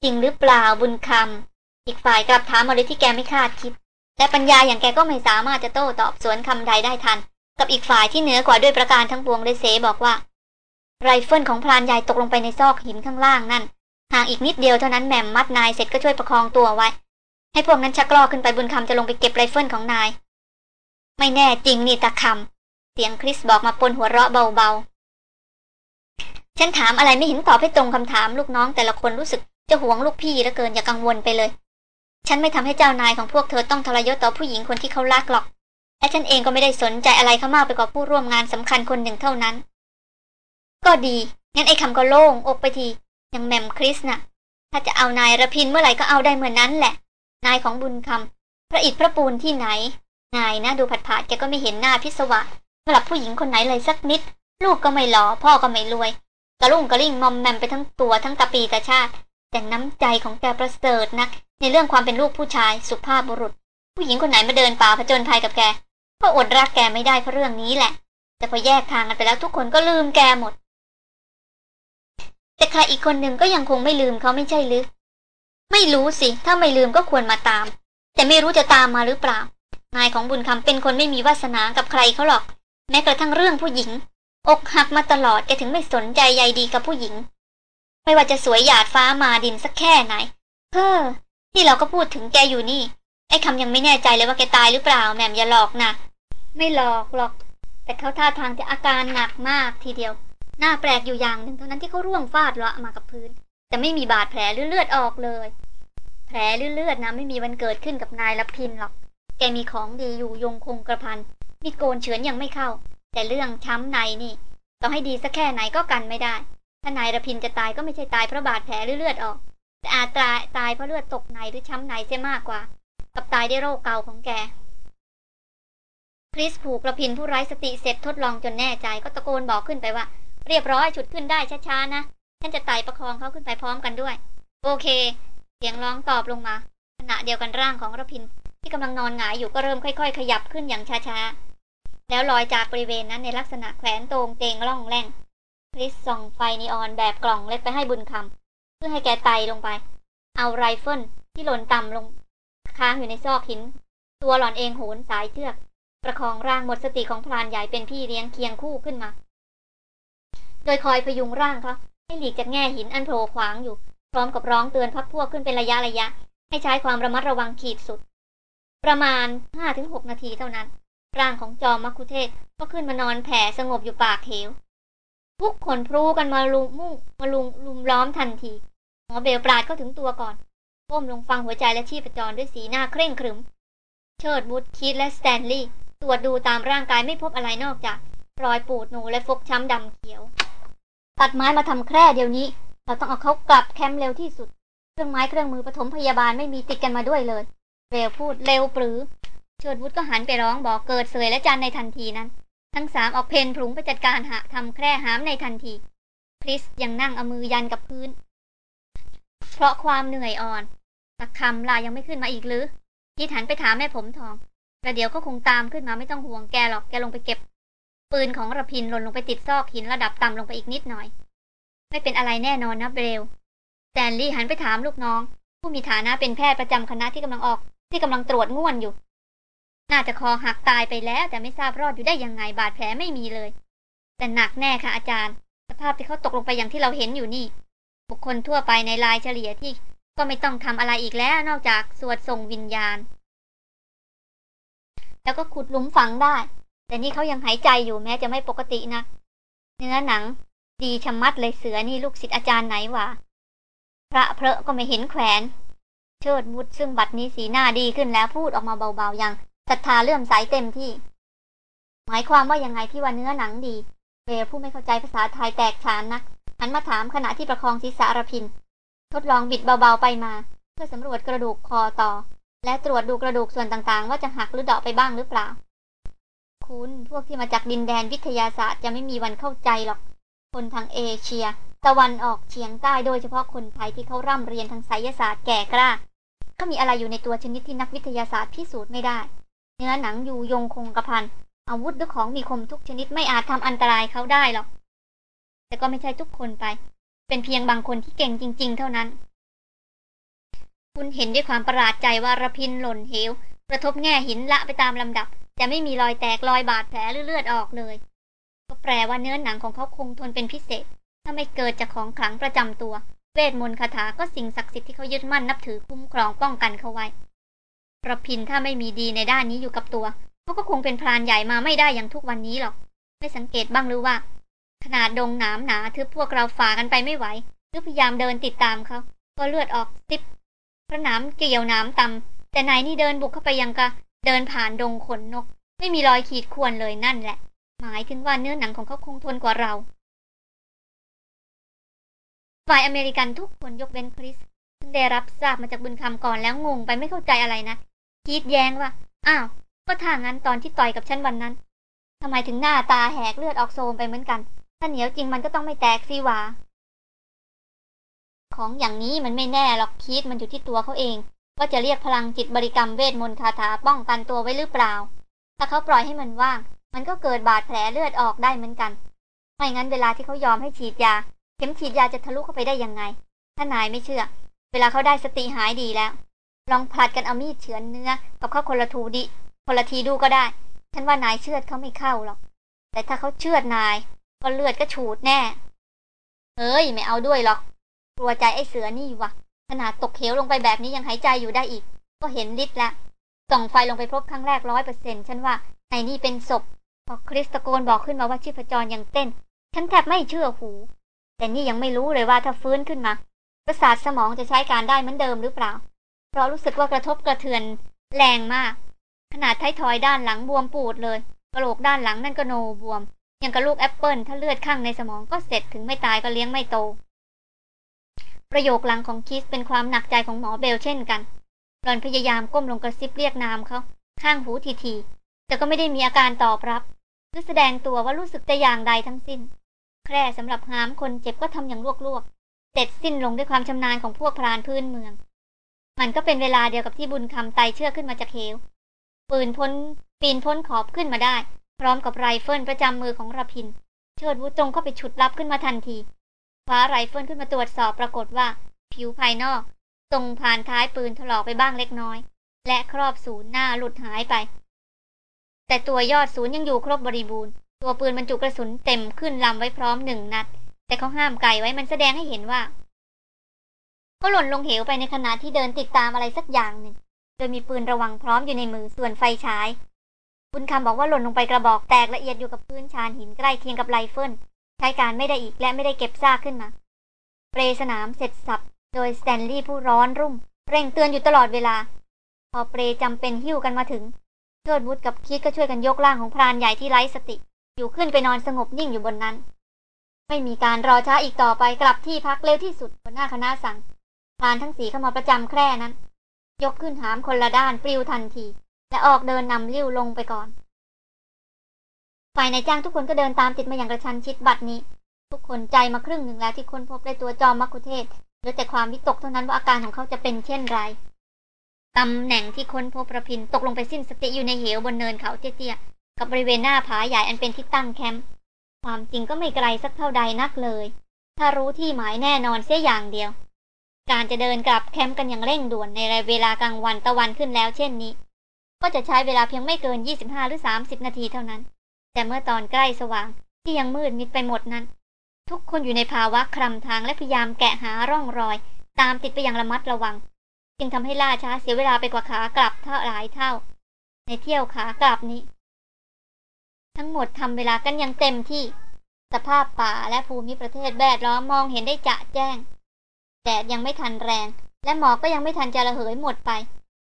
จริงหรือเปล่าบุญคำอีกฝ่ายกลับถามมาเลยที่แกไม่คาดคิดแต่ปัญญาอย่างแกก็ไม่สามารถจะโต้ตอบสวนคำใดได้ทัน กับอีกฝ่ายที่เหนือกว่าด้วยประการทั้งปวงได้แต่เสบอกว่า ไรเฟิลของพรานใหญ่ตกลงไปในซอกหินข้างล่างนั่นห่างอีกนิดเดียวเท่านั้นแหม่มมัดนายเสร็จก็ช่วยประคองตัวไว้ ให้พวกนั้นชักรอกขึ้นไปบุญคำจะลงไปเก็บไรเฟิลของนาย ไม่แน่จริงนี่ตาคำเสียงคริสบอกมาปนหัวเราะเบาๆ ฉันถามอะไรไม่เห็นตอบให้ตรงคำถามลูกน้องแต่ละคนรู้สึกจะห่วงลูกพี่เหลือเกินอย่ากังวลไปเลย ฉันไม่ทำให้เจ้านายของพวกเธอต้องทรยศต่อผู้หญิงคนที่เขารักหรอก และฉันเองก็ไม่ได้สนใจอะไรเขามากไปกว่าผู้ร่วมงานสำคัญคนหนึ่งเท่านั้น ก็ดี งั้นไอ้คำก็โล่งอกไปที อย่างแมมคริสนะ่ะ ถ้าจะเอานายระพินเมื่อไหร่ก็เอาได้เหมือนนั้นแหละ นายของบุญคำพระอิฐพระปูนที่ไหน นายนะดูผัดผาดแกก็ไม่เห็นหน้าพิศวะสำหรับผู้หญิงคนไหนเลยสักนิด ลูกก็ไม่หล่อพ่อก็ไม่รวยกระลุ่งกระลิ่งมอมแมมไปทั้งตัวทั้งตาปีตาชาติ แต่น้ำใจของแกประเสริฐนะในเรื่องความเป็นลูกผู้ชายสุภาพบุรุษ ผู้หญิงคนไหนมาเดินป่าผจญภัยกับแกก็อดรักแกไม่ได้เพราะเรื่องนี้แหละ แต่พอแยกทางกันไปแล้วทุกคนก็ลืมแกหมด แต่ใครอีกคนหนึ่งก็ยังคงไม่ลืมเขาไม่ใช่หรือ ไม่รู้สิ ถ้าไม่ลืมก็ควรมาตาม แต่ไม่รู้จะตามมาหรือเปล่า นายของบุญคำเป็นคนไม่มีวาสนากับใครเขาหรอก แม้กระทั่งเรื่องผู้หญิง อกหักมาตลอดแกถึงไม่สนใจใยดีกับผู้หญิง ไม่ว่าจะสวยหยาดฟ้ามาดินสักแค่ไหนเฮ้อที่เราก็พูดถึงแกอยู่นี่ ไอ้คำยังไม่แน่ใจเลยว่าแกตายหรือเปล่าแหม่มอย่าหลอกนะไม่หลอกหรอก แต่เขาท่าทางจะอาการหนักมากทีเดียว หน่าแปลกอยู่อย่างหนึ่งเท่านั้นที่เขาร่วงฟาดละมากับพื้น แต่ไม่มีบาดแผลหรือเลือดออกเลย แผลหรือเลือดนะไม่มีวันเกิดขึ้นกับนายละพินหรอก แกมีของดีอยู่ยงคงกระพันมีโกนเฉือนยังไม่เข้า แต่เรื่องช้ำในนี่ต่อให้ดีสักแค่ไหนก็กันไม่ได้ ถ้านายระพินจะตายก็ไม่ใช่ตายเพราะบาดแผลหรือเลือดออก แต่อาจตายตายเพราะเลือดตกในหรือช้ำในเสียมากกว่า กับตายด้วยโรคเก่าของแกคริสผูกระพินผู้ไร้สติเสร็จทดลองจนแน่ใจก็ตะโกนบอกขึ้นไปว่า เรียบร้อยฉุดขึ้นได้ช้าๆนะฉันจะไต่ประคองเขาขึ้นไปพร้อมกันด้วย โอเค เสียงร้องตอบลงมา ขณะเดียวกันร่างของระพิน ที่กำลังนอนหงายอยู่ก็เริ่มค่อย ๆ ขยับขึ้นอย่างช้าๆ แล้วลอยจากบริเวณนั้นในลักษณะแขวนโตงเตงล่องแล่งคริสส่องไฟนีออนแบบกล่องเล็กไปให้บุญคำเพื่อให้แกไต่ลงไป เอาไรเฟิลที่หล่นต่ำลง ค้างอยู่ในซอกหิน ตัวหล่อนเองโหนสายเชือก ประคองร่างหมดสติของพรานใหญ่เป็นพี่เลี้ยงเคียงคู่ขึ้นมา โดยคอยพยุงร่างเขาให้หลีกจากแง่หินอันโผล่ขวางอยู่ พร้อมกับร้องเตือนพักพวกขึ้นเป็นระยะระยะ ให้ใช้ความระมัดระวังขีดสุด ประมาณ 5-6 นาทีเท่านั้น ร่างของจอมมักคุเทศก็ขึ้นมานอนแผ่สงบอยู่ปากเหวทุกคนพลูกันมาลุมมุ่งมาลุมลุมล้อมทันทีหมอเบลปราดก็ถึงตัวก่อนก้มลงฟังหัวใจและชีพจรด้วยสีหน้าเคร่งครึม เชิดวุฒคีดและสแตนลีย์ตรวจดูตามร่างกายไม่พบอะไรนอกจาก รอยปูดนูนและฟกช้ำดำเขียว ตัดไม้มาทำแคร่เดี๋ยวนี้ เราต้องเอาเขากลับแคมป์เร็วที่สุด เครื่องไม้เครื่องมือปฐมพยาบาลไม่มีติดกันมาด้วยเลยเบลพูดเร็วปรื๋อ เชิดวุฒก็หันไปร้องบอกเกิดเสยและจันในทันทีนั้น ทั้งสามออกเผ่นผลุงไปจัดการหาทำแคร่หามในทันทีคริสยังนั่งเอามือยันกับพื้น เพราะความเหนื่อยอ่อนสักคำลายังไม่ขึ้นมาอีกหรือคิดหันไปถามแม่ผมทองประเดี๋ยวก็คงตามขึ้นมาไม่ต้องห่วงแกหรอกแกลงไปเก็บ ปืนของระพินหล่นลงไปติดซอกหินระดับต่ำลงไปอีกนิดหน่อย ไม่เป็นอะไรแน่นอนนะเบลแซนลี่หันไปถามลูกน้อง ผู้มีฐานะเป็นแพทย์ประจำคณะที่กำลังออก ที่กำลังตรวจง่วนอยู่ น่าจะคอหักตายไปแล้ว แต่ไม่ทราบรอดอยู่ได้ยังไงบาดแผลไม่มีเลย แต่หนักแน่ค่ะอาจารย์ สภาพที่เขาตกลงไปอย่างที่เราเห็นอยู่นี่ บุคคลทั่วไปในลายเฉลี่ยที่ก็ไม่ต้องทำอะไรอีกแล้วนอกจากสวดส่งวิญญาณ แล้วก็ขุดหลุมฝังได้ แต่นี่เขายังหายใจอยู่แม้จะไม่ปกตินะเนื้อหนัง ดีชะมัดเลยเสือนี่ลูกศิษย์อาจารย์ไหนวะพระเพระก็ไม่เห็นแขวนเชิดวุฒซึ่งบัดนี้สีหน้าดีขึ้นแล้วพูดออกมาเบาๆอย่างศรัทธาเลื่อมใสเต็มที่ หมายความว่ายังไงที่ว่าเนื้อหนังดีเวลผู้ไม่เข้าใจภาษาไทยแตกฉานนักหันมาถามขณะที่ประคองศีรษะระพิน ทดลองบิดเบาๆไปมา เพื่อสำรวจกระดูกคอต่อ และตรวจดูกระดูกส่วนต่างๆ ว่าจะหักหรือเดาะไปบ้างหรือเปล่า คุณพวกที่มาจากดินแดนวิทยาศาสตร์จะไม่มีวันเข้าใจหรอก คนทางเอเชีย ตะวันออกเฉียงใต้โดยเฉพาะคนไทยที่เขาร่ำเรียนทางไสยศาสตร์แก่กล้าเขามีอะไรอยู่ในตัวชนิดที่นักวิทยาศาสตร์พิสูจน์ไม่ได้ เนื้อหนังอยู่ยงคงกระพันอาวุธหรือของมีคมทุกชนิดไม่อาจทำอันตรายเขาได้หรอก แต่ก็ไม่ใช่ทุกคนไป เป็นเพียงบางคนที่เก่งจริง ๆ เท่านั้น คุณเห็นด้วยความประหลาดใจว่าระพินหล่นเหว กระทบแง่หินละไปตามลำดับ จะไม่มีรอยแตกรอยบาดแผลหรือเลือดออกเลย ก็แปลว่าเนื้อหนังของเขาคงทนเป็นพิเศษ ถ้าไม่เกิดจากของขลังประจำตัว เวทมนต์คาถาก็สิ่งศักดิ์สิทธิ์ที่เขายึดมั่นนับถือคุ้มครองป้องกันเขาไว้ประพินถ้าไม่มีดีในด้านนี้อยู่กับตัวเขาก็คงเป็นพรานใหญ่มาไม่ได้อย่างทุกวันนี้หรอก ไม่สังเกตบ้างหรือว่า ขนาดดงหนามหนาทึบพวกเราฝ่ากันไปไม่ไหวหรือพยายามเดินติดตามเขาก็เลือดออกซิบพราะน้ำเกี่ยวหน้ำต่ำแต่นายนี่เดินบุกเข้าไปยังกะ เดินผ่านดงขนนก ไม่มีรอยขีดข่วนเลยนั่นแหละ หมายถึงว่าเนื้อหนังของเขาคงทนกว่าเรา ฝ่ายอเมริกันทุกคนยกเว้นคริสซึ่งได้รับทราบมาจากบุญคำก่อนแล้วงงไปไม่เข้าใจอะไรนะคิดแย้งว่า อ้าว ก็ถ้างั้นตอนที่ต่อยกับฉันวันนั้นทำไมถึงหน้าตาแหกเลือดออกโซมไปเหมือนกัน ถ้าเหนียวจริงมันก็ต้องไม่แตกสิวาของอย่างนี้มันไม่แน่หรอกคิดมันอยู่ที่ตัวเขาเอง ว่าจะเรียกพลังจิตบริกรรมเวทมนต์คาถาป้องกันตัวไว้หรือเปล่า ถ้าเขาปล่อยให้มันว่าง มันก็เกิดบาดแผลเลือดออกได้เหมือนกัน ไม่งั้นเวลาที่เขายอมให้ฉีดยา เข็มฉีดยาจะทะลุเข้าไปได้ยังไง ถ้านายไม่เชื่อ เวลาเขาได้สติหายดีแล้ว ลองผลัดกันเอามีดเฉือนเนื้อ กับเขาคนละทูดิ คนละทีดูก็ได้ ฉันว่านายเชือดเขาไม่เข้าหรอก แต่ถ้าเขาเชือดนาย ก็เลือดก็ฉูดแน่ เฮ้ยไม่เอาด้วยหรอก กลัวใจไอ้เสือนี่วะ ขนาดตกเขวลงไปแบบนี้ยังหายใจอยู่ได้อีก ก็เห็นฤทธิ์ล้วส่องไฟลงไปพบครั้งแรกร้อยเปอร์เซ็นฉันว่าในนี่เป็นศพพอคริสตะโกนบอกขึ้นมาว่าชีพจรยังเต้น ฉันแทบไม่เชื่อหู แต่นี่ยังไม่รู้เลยว่าถ้าฟื้นขึ้นมาประสาทสมองจะใช้การได้เหมือนเดิมหรือเปล่า เพราะรู้สึกว่ากระทบกระเทือนแรงมาก ขนาดท้ายทอยด้านหลังบวมปูดเลยกะโหลกด้านหลังนั่นก็โนบวม ยังกับลูกแอปเปิลถ้าเลือดข้างในสมองก็เสร็จถึงไม่ตายก็เลี้ยงไม่โต ประโยคหลังของคริสเป็นความหนักใจของหมอเบลเช่นกัน หล่อนพยายามก้มลงกระซิบเรียกนามเขาข้างหูถี่ๆแต่ก็ไม่ได้มีอาการตอบรับ หรือแสดงตัวว่ารู้สึกแต่อย่างใดทั้งสิ้น แคร่สำหรับหามคนเจ็บก็ทำอย่างลวกๆเสร็จสิ้นลงด้วยความชำนาญของพวกพรานพื้นเมือง มันก็เป็นเวลาเดียวกับที่บุญคำไต่เชือกขึ้นมาจากเหวปืนพ้นปีนพ้นขอบขึ้นมาได้ พร้อมกับไรเฟิลประจำมือของระพิน เชิดวุฒตรงเข้าไปฉุดรับขึ้นมาทันที คว้าไรเฟิลขึ้นมาตรวจสอบปรากฏว่า ผิวภายนอก ตรงผ่านท้ายปืนถลอกไปบ้างเล็กน้อย และครอบศูนย์หน้าหลุดหายไป แต่ตัวยอดศูนย์ยังอยู่ครบบริบูรณ์ ตัวปืนบรรจุกระสุนเต็มขึ้นลำไว้พร้อมหนึ่งนัด แต่เขาห้ามไกไว้มันแสดงให้เห็นว่าเขาหล่นลงเหวไปในขณะที่เดินติดตามอะไรสักอย่างหนึ่ง โดยมีปืนระวังพร้อมอยู่ในมือส่วนไฟฉาย บุญคำบอกว่าหล่นลงไปกระบอกแตกละเอียดอยู่กับพื้นชานหินใกล้เคียงกับไรเฟิล ช้การไม่ได้อีกและไม่ได้เก็บซากขึ้นมา เปรสนามเสร็จสับโดยสแตนลีย์ผู้ร้อนรุ่ม เร่งเตือนอยู่ตลอดเวลา พอเปรจำเป็นหิ้วกันมาถึงเชิดวุฒกับคิดก็ช่วยกันยกร่างของพรานใหญ่ที่ไร้สติ อยู่ขึ้นไปนอนสงบนิ่งอยู่บนนั้น ไม่มีการรอช้าอีกต่อไปกลับที่พักเร็วที่สุดบนหน้าคณะสั่งพรานทั้งสีเข้ามาประจำแคร่นั้น ยกขึ้นหามคนละด้านปลิวทันที และออกเดินนำลิ้วลงไปก่อน ฝ่ายนายจ้างทุกคนก็เดินตามติดมาอย่างกระชันชิดบัดนี้ ทุกคนใจมาครึ่งหนึ่งแล้วที่ค้นพบในตัวจอมมักคุเทศเหลือแต่ความวิตกเท่านั้นว่าอาการของเขาจะเป็นเช่นไรตำแหน่งที่ค้นพบประพินตกลงไปสิ้นสติอยู่ในเหวบนเนินเขาเตี้ยๆกับบริเวณหน้าผาใหญ่อันเป็นที่ตั้งแคมป์ความจริงก็ไม่ไกลสักเท่าใดนักเลย ถ้ารู้ที่หมายแน่นอนเสียอย่างเดียว การจะเดินกลับแคมป์กันอย่างเร่งด่วนในเวลากลางวันตะวันขึ้นแล้วเช่นนี้ ก็จะใช้เวลาเพียงไม่เกิน 25 หรือ 30 นาทีเท่านั้น แต่เมื่อตอนใกล้สว่างที่ยังมืดมิดไปหมดนั้น ทุกคนอยู่ในภาวะคลำทางและพยายามแกะหาร่องรอย ตามติดไปอย่างระมัดระวัง จึงทำให้ล่าช้าเสียเวลาไปกว่าขากลับเท่าหลายเท่า ในเที่ยวขากลับนี้ ทั้งหมดทำเวลากันอย่างเต็มที่สภาพป่าและภูมิประเทศแวดล้อมมองเห็นได้จะแจ้งแดดยังไม่ทันแรง และหมอกก็ยังไม่ทันจะระเหยหมดไป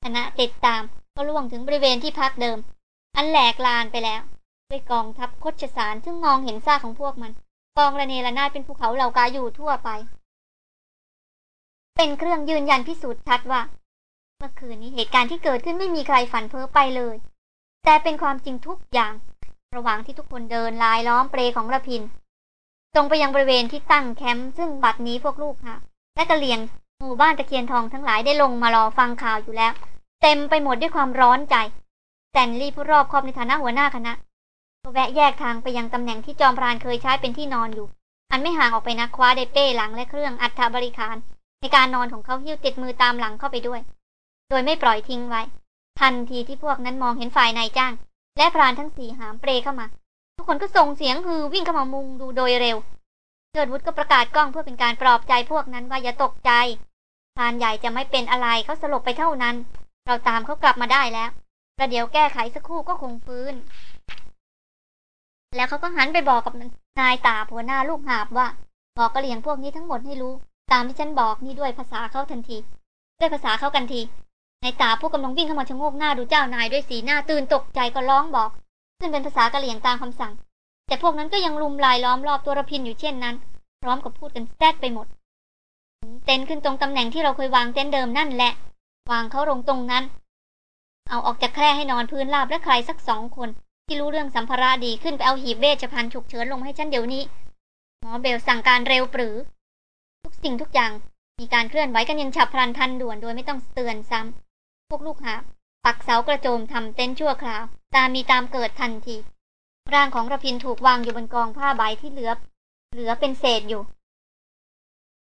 คณะติดตามก็ล่วงถึงบริเวณที่พักเดิม อันแหลกลานไปแล้ว ด้วยกองทัพคดชสารซึ่งมองเห็นซากของพวกมัน กองระเนระนาดเป็นภูเขาเหล่ากาอยู่ทั่วไป เป็นเครื่องยืนยันพิสูจน์ชัดว่า เมื่อคืนนี้เหตุการณ์ที่เกิดขึ้นไม่มีใครฝันเพ้อไปเลย แต่เป็นความจริงทุกอย่าง ระหว่างที่ทุกคนเดินลายล้อมเปรของระพิน ตรงไปยังบริเวณที่ตั้งแคมป์ซึ่งบัดนี้พวกลูกค่ะและกะเหลี่ยงหมู่บ้านตะเคียนทองทั้งหลายได้ลงมารอฟังข่าวอยู่แล้ว เต็มไปหมดด้วยความร้อนใจแตนลี่ผู้รอบคอบในฐานะหัวหน้าคณะ แวะแยกทางไปยังตำแหน่งที่จอมพรานเคยใช้เป็นที่นอนอยู่ อันไม่ห่างออกไปนักคว้าได้เป้หลังและเครื่องอัฐบริคาร ในการนอนของเขาหิ้วติดมือตามหลังเข้าไปด้วย โดยไม่ปล่อยทิ้งไว้ ทันทีที่พวกนั้นมองเห็นฝ่ายนายจ้าง และพรานทั้งสี่หามเปรเข้ามา ทุกคนก็ส่งเสียงฮือวิ่งเข้ามามุงดูโดยเร็วเชิดวุฒก็ประกาศกล้องเพื่อเป็นการปลอบใจพวกนั้นว่าอย่าตกใจพรานใหญ่จะไม่เป็นอะไรเขาสลบไปเท่านั้น เราตามเขากลับมาได้แล้วประเดี๋ยวแก้ไขสักครู่ก็คงฟื้น แล้วเขาก็หันไปบอกกับนายตาหัวหน้าลูกหาบว่า บอกกระเหลี่ยงพวกนี้ทั้งหมดให้รู้ ตามที่ฉันบอกนี่ด้วยภาษาเขาทันที ด้วยภาษาเขากันทีนายตาผู้กำลังวิ่งเข้ามาชะโงกหน้าดูเจ้านายด้วยสีหน้าตื่นตกใจก็ร้องบอก ซึ่งเป็นภาษากะเหลี่ยงตามคำสั่ง แต่พวกนั้นก็ยังลุมลายล้อมรอบตัวระพินอยู่เช่นนั้น พร้อมกับพูดกันแซดไปหมด เต็นขึ้นตรงตำแหน่งที่เราเคยวางเต็นเดิมนั่นแหละ วางเขาลงตรงนั้น เอาออกจากแคร่ให้นอนพื้นราบและใครสักสองคน ที่รู้เรื่องสัมภาระดีขึ้นไปเอาหีบเวชภัณฑ์ฉุกเฉินลงให้ฉันเดี๋ยวนี้ หมอเบลสั่งการเร็วปรือ ทุกสิ่งทุกอย่างมีการเคลื่อนไหวกันยังฉับพลันทันด่วนโดยไม่ต้องเตือนซ้ำ พวกลูกหาปักเสากระโจมทำเต็นท์ชั่วคราว ตามมีตามเกิดทันที ร่างของระพินถูกวางอยู่บนกองผ้าใบที่เหลือ เหลือเป็นเศษอยู่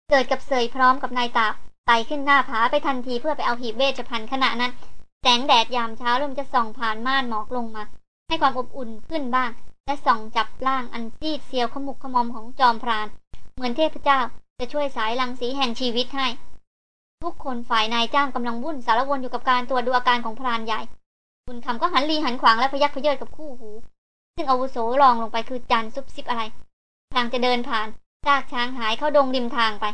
เกิดกับเสยพร้อมกับนายตาไต่ขึ้นหน้าผาไปทันทีเพื่อไปเอาหีบเวชภัณฑ์ขณะนั้น แสงแดดยามเช้าเริ่มจะส่องผ่านม่านหมอกลงมา ให้ความอบอุ่นขึ้นบ้าง และส่องจับร่างอันซีดเซียวขมุกขมอมของจอมพราน เหมือนเทพเจ้าจะช่วยสายลังสีแห่งชีวิตให้ ทุกคนฝ่ายนายจ้างกำลังวุ่นสารวนอยู่กับการตรวจดูอาการของพรานใหญ่บุญคำก็หันลีหันขวางและพยักพเยิดกับคู่หู ซึ่งอาวุโสรองลงไปคือจันซุบซิบอะไร ทางจะเดินผ่านซากช้างหายเข้าดงริมทางไป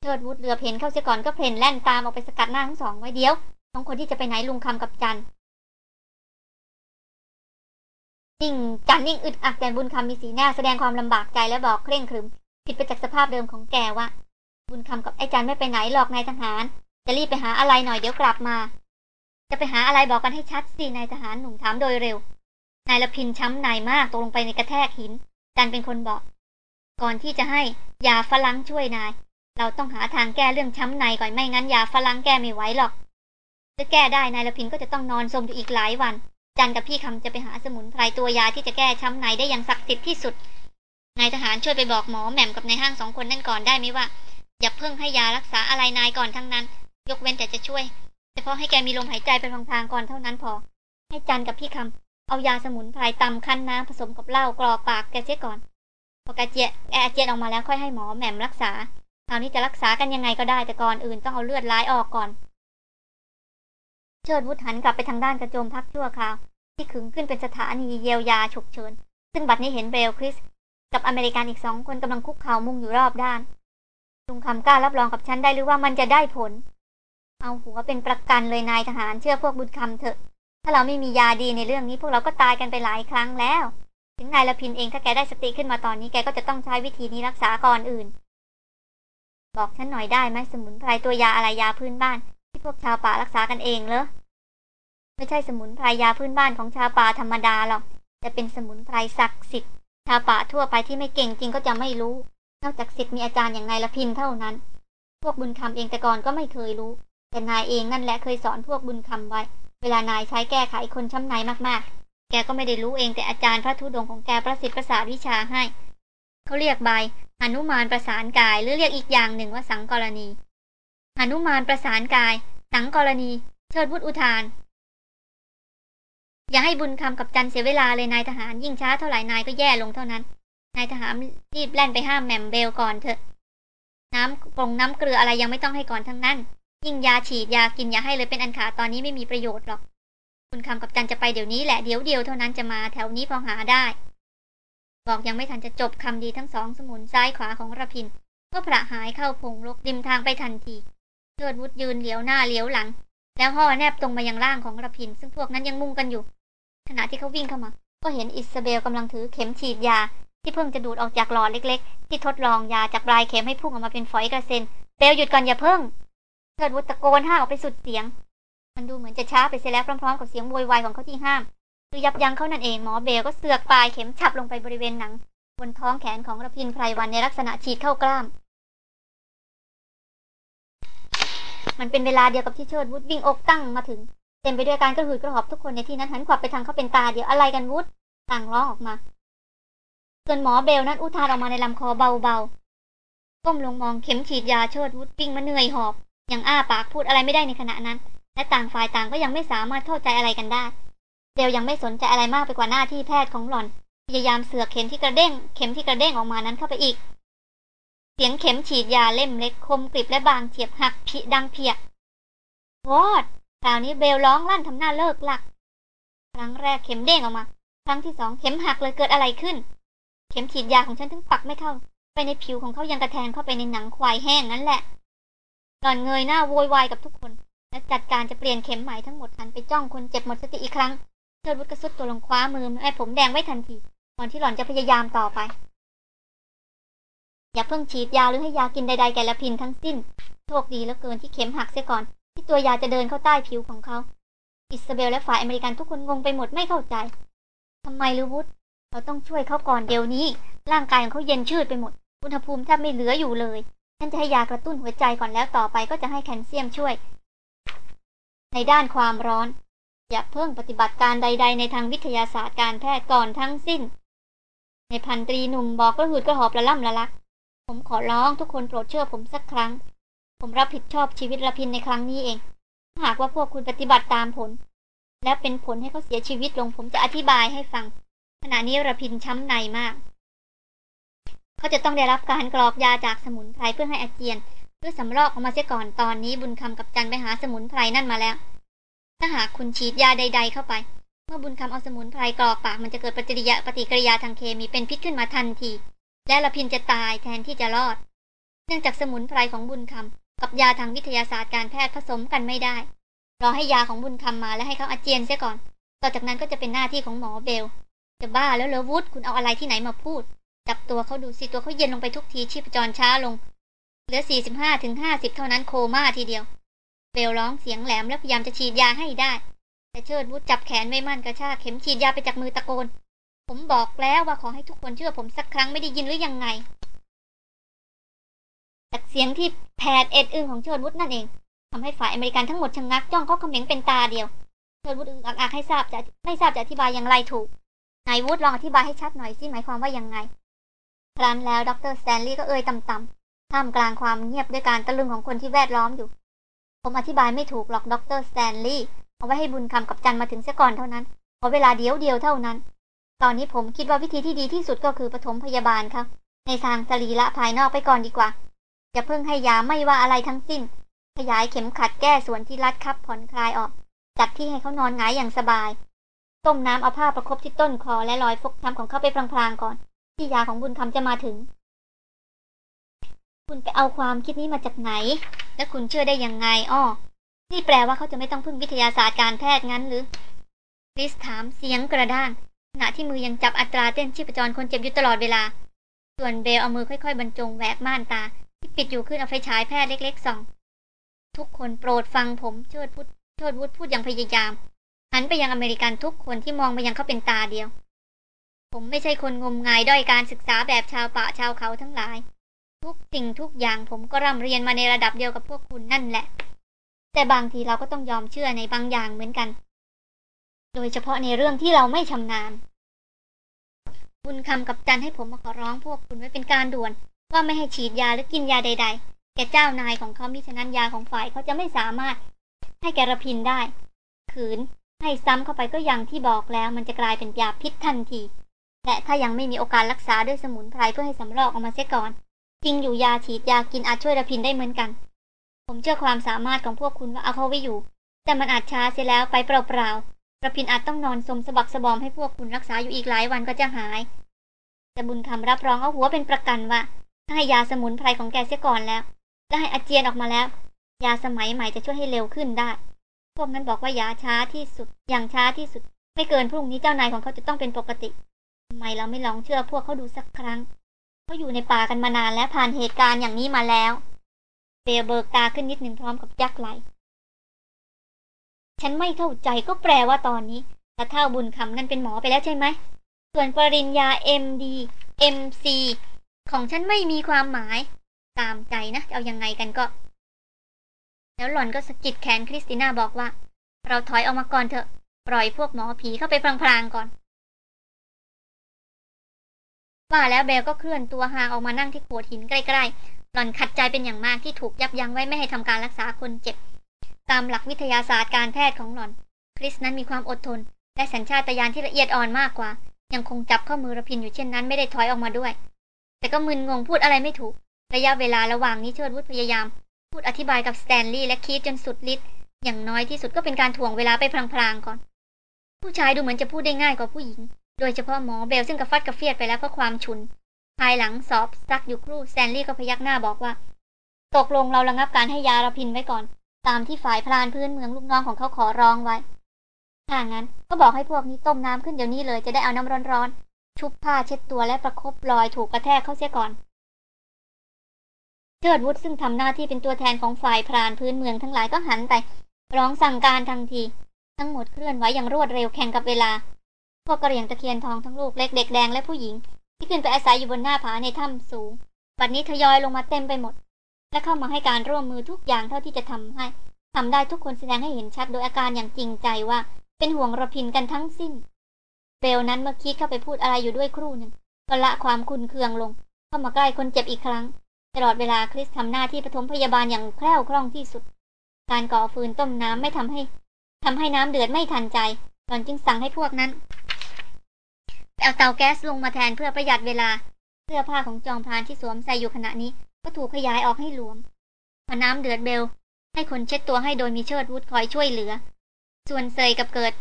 เชิดวุฒเรือเพนเข้าเสียก่อนก็เพลนแล่นตามออกไปสกัดหน้าทั้งสองไว้เดียวสองคนที่จะไปไหนลุงคำกับจัน ยิ่งจันยิ่งอึดอัดแต่บุญคำมีสีหน้าแสดงความลำบากใจและบอกเคร่งครึม ผิดไปจากสภาพเดิมของแกว่า บุญคำกับไอ้จันไม่ไปไหนหรอกนายทหาร จะรีบไปหาอะไรหน่อยเดี๋ยวกลับมา จะไปหาอะไรบอกกันให้ชัดสินายทหารหนุ่มถามโดยเร็วนายละพินช้ำนายมากตกลงไปในกระแทกหิน จันเป็นคนบอก ก่อนที่จะให้ยาฝรั่งช่วยนาย เราต้องหาทางแก้เรื่องช้ำในก่อนไม่งั้นยาฝรั่งแก้ไม่ไหวหรอกถ้าแก้ได้นายละพินก็จะต้องนอนสมอยู่อีกหลายวัน จันกับพี่คำจะไปหาสมุนไพรตัวยาที่จะแก้ช้ำในได้อย่างศักดิ์สิทธิ์ที่สุด นายทหารช่วยไปบอกหมอแหม่มกับนายห้างสองคนนั่นก่อนได้ไหมว่า อย่าเพิ่งให้ยารักษาอะไรนายก่อนทั้งนั้น ยกเว้นแต่จะช่วย เฉพาะให้แกมีลมหายใจไปทางๆก่อนเท่านั้นพอ ให้จันกับพี่คำเอายาสมุนไพรตำคั้นน้ำผสมกับเหล้ากรอกปากแกเสียก่อนพอแกเจียแกเจียนออกมาแล้วค่อยให้หมอแหม่มรักษาคราวนี้จะรักษากันยังไงก็ได้แต่ก่อนอื่นต้องเอาเลือดร้ายออกก่อน เชิดวุฒหันกลับไปทางด้านกระโจมพักชั่วคราว ที่ขึงขึ้นเป็นสถานีเยียวยาฉุกเฉิน ซึ่งบัดนี้เห็นเบลคริส กับอเมริกันอีกสองคนกำลังคุกเข่ามุ่งอยู่รอบด้านลุงคำกล้ารับรองกับฉันได้หรือว่ามันจะได้ผล เอาหัวเป็นประกันเลยนายทหารเชื่อพวกบุญคำเถอะ ถ้าเราไม่มียาดีในเรื่องนี้พวกเราก็ตายกันไปหลายครั้งแล้ว ถึงนายละพินเองถ้าแกได้สติขึ้นมาตอนนี้แกก็จะต้องใช้วิธีนี้รักษาก่อนอื่น บอกฉันหน่อยได้ไหมสมุนไพรตัวยาอะไรยาพื้นบ้าน ที่พวกชาวป่ารักษากันเองเหรอ ไม่ใช่สมุนไพรยาพื้นบ้านของชาวป่าธรรมดาหรอกแต่เป็นสมุนไพรศักดิ์สิทธิ์ชาวป่าทั่วไปที่ไม่เก่งจริงก็จะไม่รู้ นอกจากสิทธิ์มีอาจารย์อย่างนายละพินเท่านั้น พวกบุญคำเองแต่ก่อนก็ไม่เคยรู้ แต่นายเองนั่นแหละเคยสอนพวกบุญคำไว้ เวลานายใช้แก้ไขคนช้ำในมากๆ แกก็ไม่ได้รู้เองแต่อาจารย์พระธุดงของแกประสิทธิ์ประสาทวิชาให้ เขาเรียกใบหนุมานประสานกายหรือเรียกอีกอย่างหนึ่งว่าสังกรณีหนุมานประสานกาย สังกรณี เชิดวุฒอุทาน อย่าให้บุญคำกับจันเสียเวลาเลยนายทหารยิ่งช้าเท่าไหร่นายก็แย่ลงเท่านั้น นายทหารรีบแล่นไปห้ามแหม่มเบลก่อนเถอะ น้ำกรงน้ำเกลืออะไรยังไม่ต้องให้ก่อนทั้งนั้น ยิ่งยาฉีดยากินอย่าให้เลยเป็นอันขาดตอนนี้ไม่มีประโยชน์หรอก บุญคำกับจันจะไปเดี๋ยวนี้แหละเดี๋ยวเดียวเท่านั้นจะมาแถวนี้พอหาได้ บอกยังไม่ทันจะจบคำดีทั้งสองสมุนซ้ายขวาของระพิน ก็พระหายเข้าพงรกริมทางไปทันทีเชิดวุฒยืนเหลียวหน้าเหลียวหลัง แล้วห่อแนบตรงมายังร่างของระพิน ซึ่งพวกนั้นยังมุ่งกันอยู่ ขณะที่เขาวิ่งเข้ามา ก็เห็นอิสเบลกำลังถือเข็มฉีดยา ที่เพิ่งจะดูดออกจากหลอดเล็ก ๆ ที่ทดลองยาจากปลายเข็มให้พุ่งออกมาเป็นฝอยกระเซ็นเบลหยุดก่อนอย่าเพิ่งเชิดวุฒตะโกนห้ามออกไปสุดเสียง มันดูเหมือนจะช้าไปเสียแล้วพร้อมๆกับเสียงโวยวายของเขาที่ห้าม คือยับยั้งเขานั่นเองหมอเบลก็เสือกปลายเข็มฉับลงไปบริเวณหนัง บนท้องแขนของระพินไพรวันในลักษณะฉีดเข้ากล้าม มันเป็นเวลาเดียวกับที่เชิดวุฒวิ่งอกตั้งมาถึง เต็มไปด้วยการกระหืดกระหอบทุกคนในที่นั้นหันขวับไปทางเขาเป็นตาเดียวอะไรกันวุฒต่างร้องออกมาส่วนหมอเบลนั้นอุทานออกมาในลำคอเบาๆก้มลงมองเข็มฉีดยาเชิดวุฒวิ่งมาเหนื่อยหอบยังอ้าปากพูดอะไรไม่ได้ในขณะนั้น และต่างฝ่ายต่างก็ยังไม่สามารถเข้าใจอะไรกันได้เบลยังไม่สนใจอะไรมากไปกว่าหน้าที่แพทย์ของหล่อนพยายามเสือกเข็มที่กระเด้ง เข็มที่กระเด้งออกมานั้นเข้าไปอีก เสียงเข็มฉีดยาเล่มเล็กคมกริบและบางเฉียบหักพิดังเพียกวอดคราวนี้เบลร้องลั่นทำหน้าเลิกหลัก ครั้งแรกเข็มเด้งออกมา ครั้งที่สองเข็มหักเลยเกิดอะไรขึ้น เข็มฉีดยาของฉันถึงปักไม่เข้า ไปในผิวของเขายังกระแทงเข้าไปในหนังควายแห้งนั่นแหละ หล่อนเงยหน้าโวยวายกับทุกคน และจัดการจะเปลี่ยนเข็มใหม่ทั้งหมดหันไปจ้องคนเจ็บหมดสติอีกครั้งเชิดวุฒกระสุดตัวลงคว้ามือไอ้ผมแดงไว้ทันทีก่อนที่หล่อนจะพยายามต่อไป อย่าเพิ่งฉีดยาหรือให้ยากินใดๆแกละพินทั้งสิ้น โชคดีเหลือเกินที่เข็มหักเสียก่อน ที่ตัวยาจะเดินเข้าใต้ผิวของเขา อิสเบลและฝ่ายอเมริกันทุกคนงงไปหมดไม่เข้าใจทำไมลูวุฒเราต้องช่วยเขาก่อนเดี๋ยวนี้ ร่างกายของเขาเย็นชืดไปหมด อุณหภูมิแทบไม่เหลืออยู่เลยฉันจะให้ยากระตุ้นหัวใจก่อนแล้วต่อไปก็จะให้แคลเซียมช่วย ในด้านความร้อน อย่าเพิ่งปฏิบัติการใด ๆ ในทางวิทยาศาสตร์การแพทย์ก่อนทั้งสิ้น ในพันตรีหนุ่มบอกกระหืดกระหอบละล่ำละลัก ผมขอร้องทุกคนโปรดเชื่อผมสักครั้ง ผมรับผิดชอบชีวิตระพินในครั้งนี้เอง หากว่าพวกคุณปฏิบัติตามผล และเป็นผลให้เขาเสียชีวิตลงผมจะอธิบายให้ฟัง ขณะนี้ระพินช้ำในมาก เขาจะต้องได้รับการกรอกยาจากสมุนไพรเพื่อให้อาเจียนเพื่อสำรอกออกมาเสียก่อนตอนนี้บุญคำกับจันไปหาสมุนไพรนั่นมาแล้ว ถ้าหากคุณฉีดยาใด ๆ เข้าไป เมื่อบุญคำเอาสมุนไพรกรอกปากมันจะเกิดปฏิกิริยาปฏิกิริยาทางเคมีเป็นพิษขึ้นมาทันที และละพินจะตายแทนที่จะรอด เนื่องจากสมุนไพรของบุญคำกับยาทางวิทยาศาสตร์การแพทย์ผสมกันไม่ได้ รอให้ยาของบุญคำมาและให้เขาอาเจียนเสียก่อน ต่อจากนั้นก็จะเป็นหน้าที่ของหมอเบล จะบ้าแล้วเลอวุฒคุณเอาอะไรที่ไหนมาพูด จับตัวเขาดูสิตัวเขาเย็นลงไปทุกทีชีพจรช้าลง เหลือ 45ถึง50 เท่านั้นโคม่าทีเดียว เบลร้องเสียงแหลมแล้วพยายามจะฉีดยาให้ได้ แต่เชิดวุฒจับแขนไม่มั่นกระชากเข็มฉีดยาไปจากมือตะโกน ผมบอกแล้วว่าขอให้ทุกคนเชื่อผมสักครั้งไม่ได้ยินหรือยังไงจากเสียงที่แผดเอ็ดอึงของเชิดวุฒนั่นเองทำให้ฝ่ายอเมริกันทั้งหมดชะงงักจ้องเขาเขม็งเป็นตาเดียวเชิดวุฒอึกอักให้ทราบจะไม่ทราบจะอธิบายอย่างไรถูกนายวุฒลองอธิบายให้ชัดหน่อยสิหมายความว่ายังไงครั้นแล้วดรสแตนลีย์ก็เอ่ยต่ำๆท่ามกลางความเงียบด้วยการตะลึงของคนที่แวดล้อมอยู่ ผมอธิบายไม่ถูกหรอกดรสแตนลีย์เอาไว้ให้บุญคำกับจันมาถึงเสียก่อนเท่านั้นขอเวลาเดี๋ยวเดียวเท่านั้น ตอนนี้ผมคิดว่าวิธีที่ดีที่สุดก็คือปฐมพยาบาลครับ ในทางสรีระภายนอกไปก่อนดีกว่า อย่าเพิ่งให้ยาไม่ว่าอะไรทั้งสิ้น ขยายเข็มขัดแก้ส่วนที่รัดคับผ่อนคลายออก จัดที่ให้เขานอนหงายอย่างสบาย ต้มน้ำเอาผ้าประคบที่ต้นคอและรอยฟกช้ำของเขาไปพลางๆก่อน ที่ยาของบุญคำจะมาถึง คุณไปเอาความคิดนี้มาจากไหน และคุณเชื่อได้ยังไงอ้อนี่แปลว่าเขาจะไม่ต้องพึ่งวิทยาศาสตร์การแพทย์งั้นหรือคริสถามเสียงกระด้าง ณะที่มือยังจับอัตราเต้นชีพจรคนเจ็บอยู่ตลอดเวลา ส่วนเบลเอามือค่อยๆ บรรจงแหวกม่านตา ที่ปิดอยู่ขึ้นเอาไฟฉายแพทย์เล็กๆส่อง ทุกคนโปรดฟังผมเชิดพุทธเชิดวุฒพูดอย่างพยายาม หันไปยังอเมริกันทุกคนที่มองไปยังเขาเป็นตาเดียว ผมไม่ใช่คนงมงายด้อยการศึกษาแบบชาวป่าชาวเขาทั้งหลาย ทุกสิ่งทุกอย่างผมก็ร่ำเรียนมาในระดับเดียวกับพวกคุณนั่นแหละ แต่บางทีเราก็ต้องยอมเชื่อในบางอย่างเหมือนกัน โดยเฉพาะในเรื่องที่เราไม่ชำนาญ บุญคำกับจันให้ผมมาขอร้องพวกคุณไว้เป็นการด่วน ว่าไม่ให้ฉีดยาหรือกินยาใด ๆ แกเจ้านายของเขามิฉะนั้นยาของฝ่ายเขาจะไม่สามารถ ให้แกระพินได้ ขืนให้ซ้ำเข้าไปก็อย่างที่บอกแล้ว มันจะกลายเป็นยาพิษทันที และถ้ายังไม่มีโอกาสรักษาด้วยสมุนไพรเพื่อให้สำรอกออกมาเสียก่อน จริงอยู่ยาฉีดยากินอาจช่วยระพินได้เหมือนกัน ผมเชื่อความสามารถของพวกคุณว่าเอาเขาไว้อยู่ แต่มันอาจช้าเสียแล้วไปเปล่าๆ ระพินอาจต้องนอนสมสะบักสะบอมให้พวกคุณรักษาอยู่อีกหลายวันก็จะหาย แต่บุญคำรับรองเอาหัวเป็นประกันว่าถ้าให้ยาสมุนไพรของแกเสียก่อนแล้วและให้อาเจียนออกมาแล้ว ยาสมัยใหม่จะช่วยให้เร็วขึ้นได้ พวกนั้นบอกว่ายาช้าที่สุด อย่างช้าที่สุด ไม่เกินพรุ่งนี้เจ้านายของเขาจะต้องเป็นปกติทำไมเราไม่ลองเชื่อพวกเขาดูสักครั้งเขาอยู่ในป่ากันมานานและผ่านเหตุการณ์อย่างนี้มาแล้วเบลเบิกตาขึ้นนิดหนึ่งพร้อมกับยักไหล ฉันไม่เข้าใจก็แปลว่าตอนนี้ตาเท่าบุญคำนั่นเป็นหมอไปแล้วใช่ไหม ส่วนปริญญา MD MC ของฉันไม่มีความหมาย ตามใจนะเอายังไงกันก็ แล้วหล่อนก็สะกิดแขนคริสติน่าบอกว่า เราถอยออกมาก่อนเถอะปล่อยพวกหมอผีเข้าไปพลางๆก่อนว่าแล้วเบลก็เคลื่อนตัวห่างออกมานั่งที่โขดหินใกล้ๆ หล่อนขัดใจเป็นอย่างมากที่ถูกยับยั้งไว้ไม่ให้ทำการรักษาคนเจ็บ ตามหลักวิทยาศาสตร์การแพทย์ของหล่อน คริสนั้นมีความอดทน และสัญชาตญาณที่ละเอียดอ่อนมากกว่า ยังคงจับข้อมือระพินอยู่เช่นนั้นไม่ได้ถอยออกมาด้วย แต่ก็มึนงงพูดอะไรไม่ถูก ระยะเวลาระหว่างนี้เชิดวุฒพยายาม พูดอธิบายกับสแตนลีย์และคีตจนสุดฤทธิ์อย่างน้อยที่สุดก็เป็นการถ่วงเวลาไปพลางๆก่อน ผู้ชายดูเหมือนจะพูดได้ง่ายกว่าผู้หญิง โดยเฉพาะหมอเบลซึ่งกระฟัดกระเฟียดไปแล้วเพราะความฉุน ภายหลังสอบซักอยู่ครู่สแตนลีย์ก็พยักหน้าบอกว่า ตกลงเราระงับการให้ยาระพินไว้ก่อน ตามที่ฝ่ายพรานพื้นเมืองลูกน้องของเขาขอร้องไว้ถ้างั้นก็บอกให้พวกนี้ต้มน้ำขึ้นเดี๋ยวนี้เลยจะได้เอาน้ำร้อนๆ ชุบผ้าเช็ดตัวและประคบรอยถูกกระแทกเข้าเสียก่อนเทิดวุฒิซึ่งทำหน้าที่เป็นตัวแทนของฝ่ายพรานพื้นเมืองทั้งหลายก็หันไป ร้องสั่งการทันที ทั้งหมดเคลื่อนไหวอย่างรวดเร็วแข่งกับเวลา พวกกระเหรี่ยงตะเคียนทองทั้งลูกเล็กเด็กแดงและผู้หญิง ที่ขึ้นไปอาศัยอยู่บนหน้าผาในถ้ำสูง บัดนี้ทยอยลงมาเต็มไปหมด และเข้ามาให้การร่วมมือทุกอย่างเท่าที่จะทำให้ทำได้ทุกคนแสดงให้เห็นชัดโดยอาการอย่างจริงใจว่า เป็นห่วงระพินกันทั้งสิ้น เบลนั้นเมื่อกี้เข้าไปพูดอะไรอยู่ด้วยครู่หนึ่งก็ละความคุนเคืองลง เข้ามาใกล้คนเจ็บอีกครั้ง ตลอดเวลาคริสทำหน้าที่ปฐมพยาบาลอย่างแคล่วคล่องที่สุด การก่อฟืนต้มน้ำไม่ทำให้ทำให้น้ำเดือดไม่ทันใจหล่อนจึงสั่งให้พวกนั้นเอาเตาแก๊สลงมาแทนเพื่อประหยัดเวลา เสื้อผ้าของจองพานที่สวมใส่อยู่ขณะนี้ ก็ถูกขยายออกให้หลวมพอน้ำเดือดเบล ให้คนเช็ดตัวให้โดยมีเชิดวุฒคอยช่วยเหลือ ส่วนเซยกับเกิด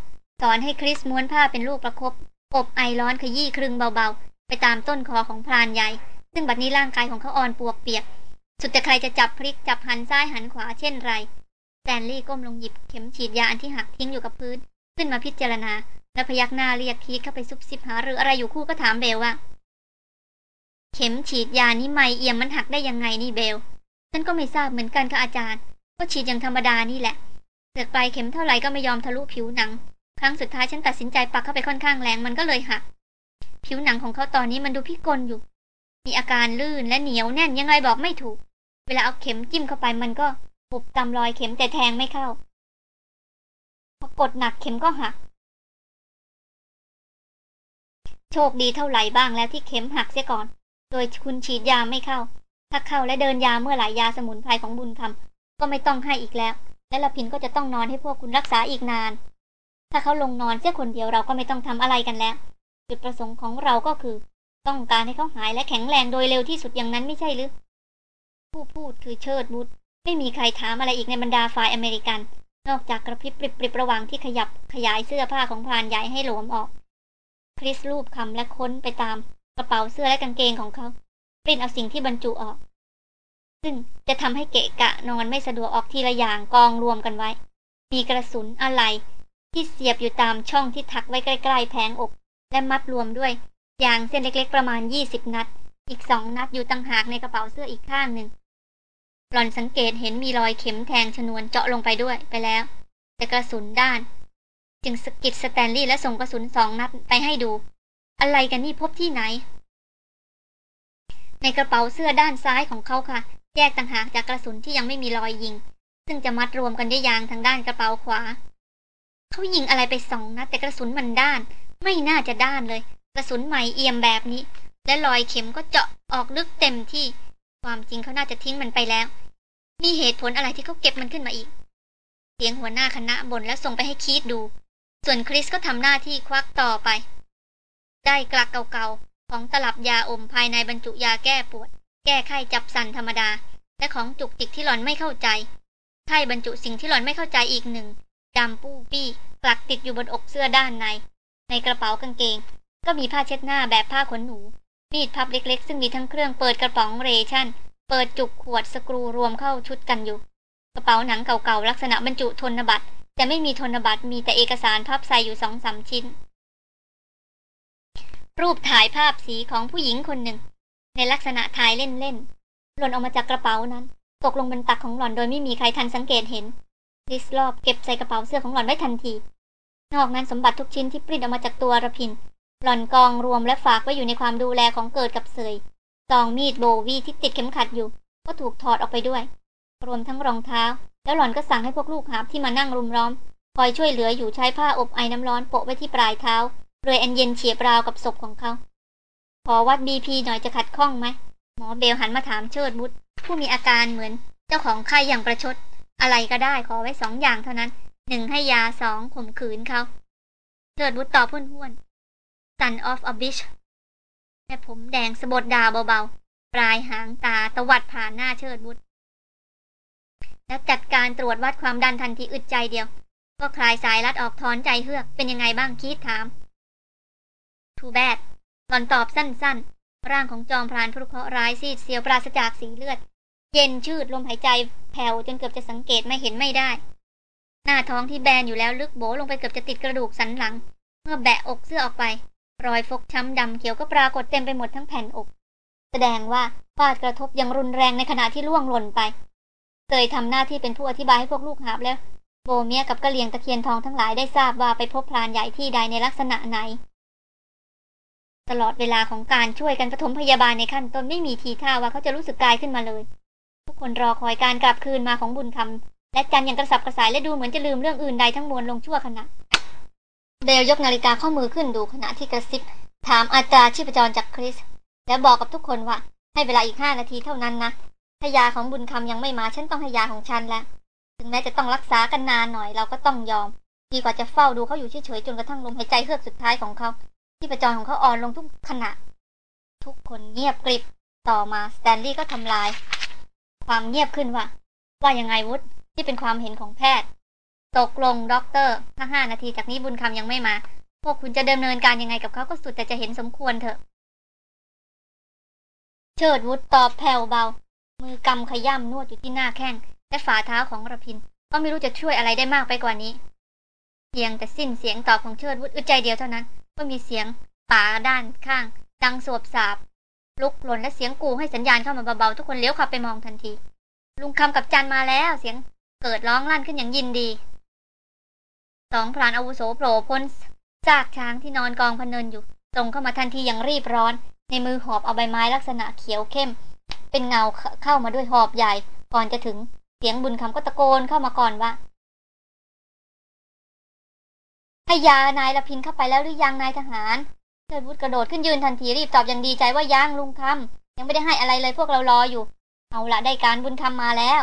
สอนให้คริสม้วนผ้าเป็นลูกประครบอบไอร้อนขยี้ครึงเบาๆ ไปตามต้นคอของพรานใหญ่ ซึ่งบัดนี้ร่างกายของเขาอ่อนปวกเปียก สุดแต่ใครจะจับพลิกจับหันซ้ายหันขวาเช่นไรสแตนลีย์ก้มลงหยิบเข็มฉีดยาอันที่หักทิ้งอยู่กับพื้น ขึ้นมาพิจารณา แล้วพยักหน้าเรียกคีธเข้าไปซุบซิบหารืออะไรอยู่ครู่ก็ถามเบลว่า เข็มฉีดยานี้ใหม่เอี่ยมมันหักได้ยังไงนี่เบลฉันก็ไม่ทราบเหมือนกันค่ะอาจารย์ ก็ฉีดอย่างธรรมดานี่แหละเสือกปลายเข็มเท่าไหร่ก็ไม่ยอมทะลุผิวหนัง ครั้งสุดท้ายฉันตัดสินใจปักเข้าไปค่อนข้างแรงมันก็เลยหัก ผิวหนังของเขาตอนนี้มันดูพิกลอยู่ มีอาการลื่นและเหนียวแน่นยังไงบอกไม่ถูก เวลาเอาเข็มจิ้มเข้าไปมันก็ปุบตามรอยเข็มแต่แทงไม่เข้า พอกดหนักเข็มก็หัก โชคดีเท่าไหร่บ้างแล้วที่เข็มหักเสียก่อน โดยคุณฉีดยาไม่เข้า ถ้าเข้าและเดินยาเมื่อหร่ยยาสมุนไพรของบุญคำก็ไม่ต้องให้อีกแล้ว และละพินก็จะต้องนอนให้พวกคุณรักษาอีกนาน ถ้าเขาลงนอนเสียคนเดียวเราก็ไม่ต้องทำอะไรกันแล้ว จุดประสงค์ของเราก็คือ ต้องการให้เขาหายและแข็งแรงโดยเร็วที่สุดอย่างนั้นไม่ใช่หรือ ผู้พูดคือเชิดบุตรไม่มีใครถามอะไรอีกในบรรดาฝ่ายอเมริกัน นอกจากกระพริบปริบระหว่างที่ขยับขยายเสื้อผ้าของพรานใหญ่ให้หลวมออก คริสรูปคำและค้นไปตาม กระเป๋าเสื้อและกางเกงของเขาปริ้นเอาสิ่งที่บรรจุออก ซึ่งจะทำให้เกะกะนอนไม่สะดวกออกทีละอย่างกองรวมกันไว้ มีกระสุนอะไรที่เสียบอยู่ตามช่องที่ทักไว้ใกล้ๆแผงอก และมัดรวมด้วย ยางเส้นเล็กๆประมาณยี่สิบนัด อีกสองนัดอยู่ต่างหากในกระเป๋าเสื้ออีกข้างหนึ่งหล่อนสังเกตเห็นมีรอยเข็มแทงชนวนเจาะลงไปด้วยไปแล้ว แต่กระสุนด้าน จึงสะกิดสแตนลีย์และส่งกระสุนสองนัดไปให้ดู อะไรกันนี่พบที่ไหน ในกระเป๋าเสื้อด้านซ้ายของเขาค่ะ แยกต่างหากจากกระสุนที่ยังไม่มีรอยยิง ซึ่งจะมัดรวมกันด้วยยางทางด้านกระเป๋าขวา เขายิงอะไรไปสองนัดแต่กระสุนมันด้าน ไม่น่าจะด้านเลย กระสุนใหม่เอี่ยมแบบนี้ และรอยเข็มก็เจาะออกลึกเต็มที่ ความจริงเขาน่าจะทิ้งมันไปแล้วมีเหตุผลอะไรที่เขาเก็บมันขึ้นมาอีก เสียงหัวหน้าคณะบ่นแล้วส่งไปให้คีดดู ส่วนคริสก็ทำหน้าที่ควักต่อไป ได้กลักเก่าๆ ของตลับยาอมภายในบรรจุยาแก้ปวด แก้ไข้จับสันธรรมดา และของจุกจิกที่หล่อนไม่เข้าใจไพ่บรรจุสิ่งที่หล่อนไม่เข้าใจอีกหนึ่งดำปู้ปี้กลักติดอยู่บนอกเสื้อด้านใน ในกระเป๋ากางเกง ก็มีผ้าเช็ดหน้าแบบผ้าขนหนูมีดพับเล็กๆ ซึ่งมีทั้งเครื่องเปิดกระป๋องเรชั่น เปิดจุกขวดสกรูรวมเข้าชุดกันอยู่ กระเป๋าหนังเก่าๆลักษณะบรรจุธนบัตรแต่ไม่มีธนบัตรมีแต่เอกสารพับใส่อยู่สองสามชิ้น รูปถ่ายภาพสีของผู้หญิงคนหนึ่ง ในลักษณะถ่ายเล่นๆหล่นออกมาจากกระเป๋านั้น ตกลงบนตักของหล่อนโดยไม่มีใครทันสังเกตเห็นลิสลอบเก็บใส่กระเป๋าเสื้อของหล่อนไว้ทันที นอกนั้นสมบัติทุกชิ้นที่ปริ้นออกมาจากตัวระพิน หล่อนกองรวมและฝากไว้อยู่ในความดูแลของเกิดกับเสยซองมีดโบวีที่ติดเข็มขัดอยู่ ก็ถูกถอดออกไปด้วย รวมทั้งรองเท้า แล้วหล่อนก็สั่งให้พวกลูกหาบที่มานั่งรุมล้อม คอยช่วยเหลืออยู่ใช้ผ้าอบไอ้น้ำร้อนโปะไว้ที่ปลายเท้า เรยอันเย็นเฉียบราวกับศพของเขา ขอวัดบีพีหน่อยจะขัดข้องไหม หมอเบลหันมาถามเชิดบุตรผู้มีอาการเหมือนเจ้าของไข้อย่างประชด อะไรก็ได้ขอไว้สองอย่างเท่านั้น หนึ่งให้ยาสองข่มขืนเขา เชิดบุตรตอบห้วนๆ Son of a bitch แม่ผมแดงสะบดดาเบาๆ ปลายหางตาตวัดผ่านหน้าเชิดบุตรแล้วจัดการตรวจวัดความดันทันทีอึดใจเดียว ก็คลายสายรัดออกถอนใจเฮือก เป็นยังไงบ้างคิดถามูแบดหลอนตอบสั้นๆ ร่างของจอมพรานผู้เคราะห์ร้ายซีดเซียวปราศจากสีเลือด เย็นชืดลมหายใจแผ่วจนเกือบจะสังเกตไม่เห็นไม่ได้ หน้าท้องที่แบนอยู่แล้วลึกโบลงไปเกือบจะติดกระดูกสันหลัง เมื่อแบะอกเสื้อออกไป รอยฟกช้ำดำเขียวก็ปรากฏเต็มไปหมดทั้งแผ่นอก แสดงว่าฟาดกระทบอย่างรุนแรงในขณะที่ล่วงหล่นไปเคยทำหน้าที่เป็นผู้อธิบายให้พวกลูกหาบแล้วโบเมียกับกระเลียงตะเคียนทองทั้งหลายได้ทราบว่าไปพบพรานใหญ่ที่ใดในลักษณะไหน ตลอดเวลาของการช่วยกันปฐมพยาบาลในขั้นต้นไม่มีทีท่าว่าเขาจะรู้สึกกายขึ้นมาเลย ทุกคนรอคอยการกลับคืนมาของบุญคำและจันยังกระสับกระส่ายและดูเหมือนจะลืมเรื่องอื่นใดทั้งมวลลงชั่วขณะเบลยกนาฬิกาข้อมือขึ้นดูขณะที่กระซิบ ถามอัตราชีพจรจากคริส แล้วบอกกับทุกคนว่า ให้เวลาอีกห้านาทีเท่านั้นนะถ้ายาของบุญคำยังไม่มาฉันต้องให้ยาของฉันแล้วถึงแม้จะต้องรักษากันนานหน่อยเราก็ต้องยอม ดีกว่าจะเฝ้าดูเขาอยู่เฉยๆจนกระทั่งลมหายใจเฮือกสุดท้ายของเขา ที่ประจรของเขาอ่อนลงทุกขณะ ทุกคนเงียบกริบต่อมาสแตนลีย์ก็ทำลาย ความเงียบขึ้นว่า ว่ายังไงวุฒนี่เป็นความเห็นของแพทย์ ตกลงด็อกเตอร์ถ้าห้านาทีจากนี้บุญคำยังไม่มา พวกคุณจะดำเนินการยังไงกับเขาก็สุดแต่จะเห็นสมควรเถอะ เชิดวุฒตอบแผ่วเบา มือกำขยำนวดอยู่ที่หน้าแข้งและฝ่าเท้าของระพิน ก็ไม่รู้จะช่วยอะไรได้มากไปกว่านี้ เพียงแต่สิ้นเสียงตอบของเชิดวุฒอึดใจเดียวเท่านั้น ก็มีเสียงป่าด้านข้าง ดังสวบสาบ ลุกหล่นและเสียงกูให้สัญญาณเข้ามาเบาๆทุกคนเลี้ยวขับไปมองทันที ลุงคำกับจันมาแล้วเสียงเกิดร้องลั่นขึ้นอย่างยินดี สองพรานอาวุโสโผล่พ้นซากช้างที่นอนกองพเนินอยู่ ตรงเข้ามาทันทีอย่างรีบร้อน ในมือหอบเอาใบไม้ลักษณะเขียวเข้ม เป็นเงาเข้ามาด้วยหอบใหญ่ก่อนจะถึงเสียงบุญคำก็ตะโกนเข้ามาก่อนว่า ให้ยานายละพินเข้าไปแล้วหรือยังนายทหารเชิดวุฒกระโดดขึ้นยืนทันทีรีบตอบอย่างดีใจว่ายังลุงคำยังไม่ได้ให้อะไรเลยพวกเรารออยู่ เอาละได้การบุญคำมาแล้ว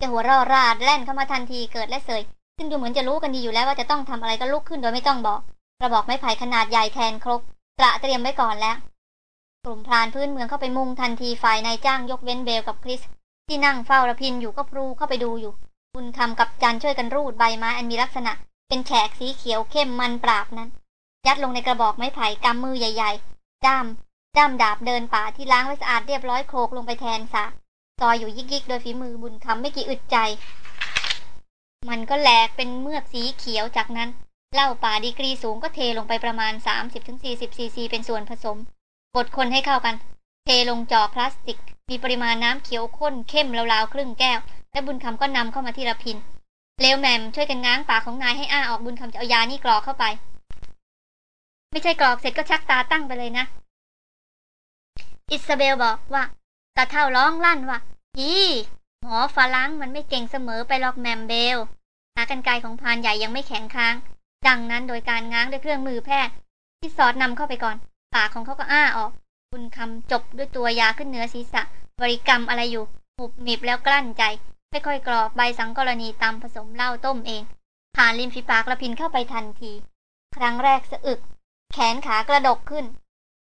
จะหัวรอราดแล่นเข้ามาทันทีเกิดและเสยซึ่งดูเหมือนจะรู้กันดีอยู่แล้วว่าจะต้องทำอะไรก็ลุกขึ้นโดยไม่ต้องบอกกระบอกไม้ไผ่ขนาดใหญ่แทนครกกระเตรียมไว้ก่อนแล้ว กลุ่มพรานพื้นเมืองเข้าไปมุงทันทีฝ่ายนายจ้างยกเว้นเบลกับคริส ที่นั่งเฝ้าระพินอยู่ก็พลูเข้าไปดูอยู่ บุญคำกับจันช่วยกันรูดใบไม้อันมีลักษณะ เป็นแฉกสีเขียวเข้มมันปราบนั้น ยัดลงในกระบอกไม้ไผ่กำมือใหญ่ ๆ ด้ามด้ามดาบเดินป่าที่ล้างไว้สะอาดเรียบร้อยโคกลงไปแทนสะซอยอยู่ยิกๆโดยฝีมือบุญคำไม่กี่อึดใจ มันก็แหลกเป็นเมือกสีเขียวจากนั้นเหล้าป่าดีกรีสูงก็เทลงไปประมาณ 30-40ซีซีเป็นส่วนผสม กดคนให้เข้ากัน เทลงจอพลาสติก มีปริมาณน้ำเขียวข้นเข้มราวๆครึ่งแก้ว และบุญคำก็นำเข้ามาที่ระพิน เลวแมมช่วยกันง้างปากของนายให้อ้าออกบุญคำจะเอายานี่กรอกเข้าไป ไม่ใช่กรอกเสร็จก็ชักตาตั้งไปเลยนะ อิสเบลบอกว่าตาเท่าร้องลั่นว่ายีหมอฝรั่งมันไม่เก่งเสมอไปหรอกแมมเบลหากันไกของพานใหญ่ยังไม่แข็งค้าง ดังนั้นโดยการง้างด้วยเครื่องมือแพทย์ที่สอดนำเข้าไปก่อน ปากของเขาก็อ้าออก บุญคำจบด้วยตัวยาขึ้นเหนือศีรษะ บริกรรมอะไรอยู่หุบหมิบแล้วกลั้นใจค่อยๆกรอกใบสังกรณีตามผสมเหล้าต้มเอง ผ่านริมฝีปากระพินเข้าไปทันที ครั้งแรกสะอึก แขนขากระดกขึ้น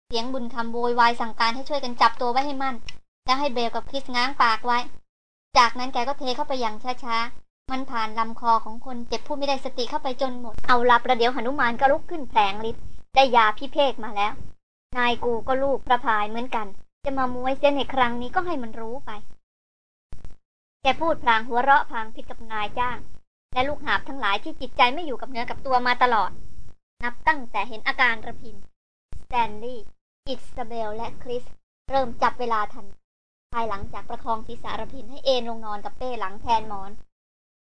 เสียงบุญคำโวยวายสั่งการให้ช่วยกันจับตัวไว้ให้มั่น แล้วให้เบลกับคริสง้างปากไว้ จากนั้นแกก็เทเข้าไปอย่างช้าๆ มันผ่านลำคอของคนเจ็บผู้ไม่ได้สติเข้าไปจนหมด เอาลับประเดี๋ยวหนุมานก็ลุกขึ้นแผลงฤทธิ์ได้ยาพิเภกมาแล้ว นายกูก็ลูกประพายเหมือนกัน จะมามวยเส้นในครั้งนี้ก็ให้มันรู้ไป แกพูดพลางหัวเราะพลางผิดกับนายจ้าง และลูกหาบทั้งหลายที่จิตใจไม่อยู่กับเนื้อกับตัวมาตลอด นับตั้งแต่เห็นอาการระพินสแตนลีย์อิสซาเบลและคริส เริ่มจับเวลาทัน ภายหลังจากประคองศีรษะระพินให้เอนลงนอนกับเป้หลังแทนหมอน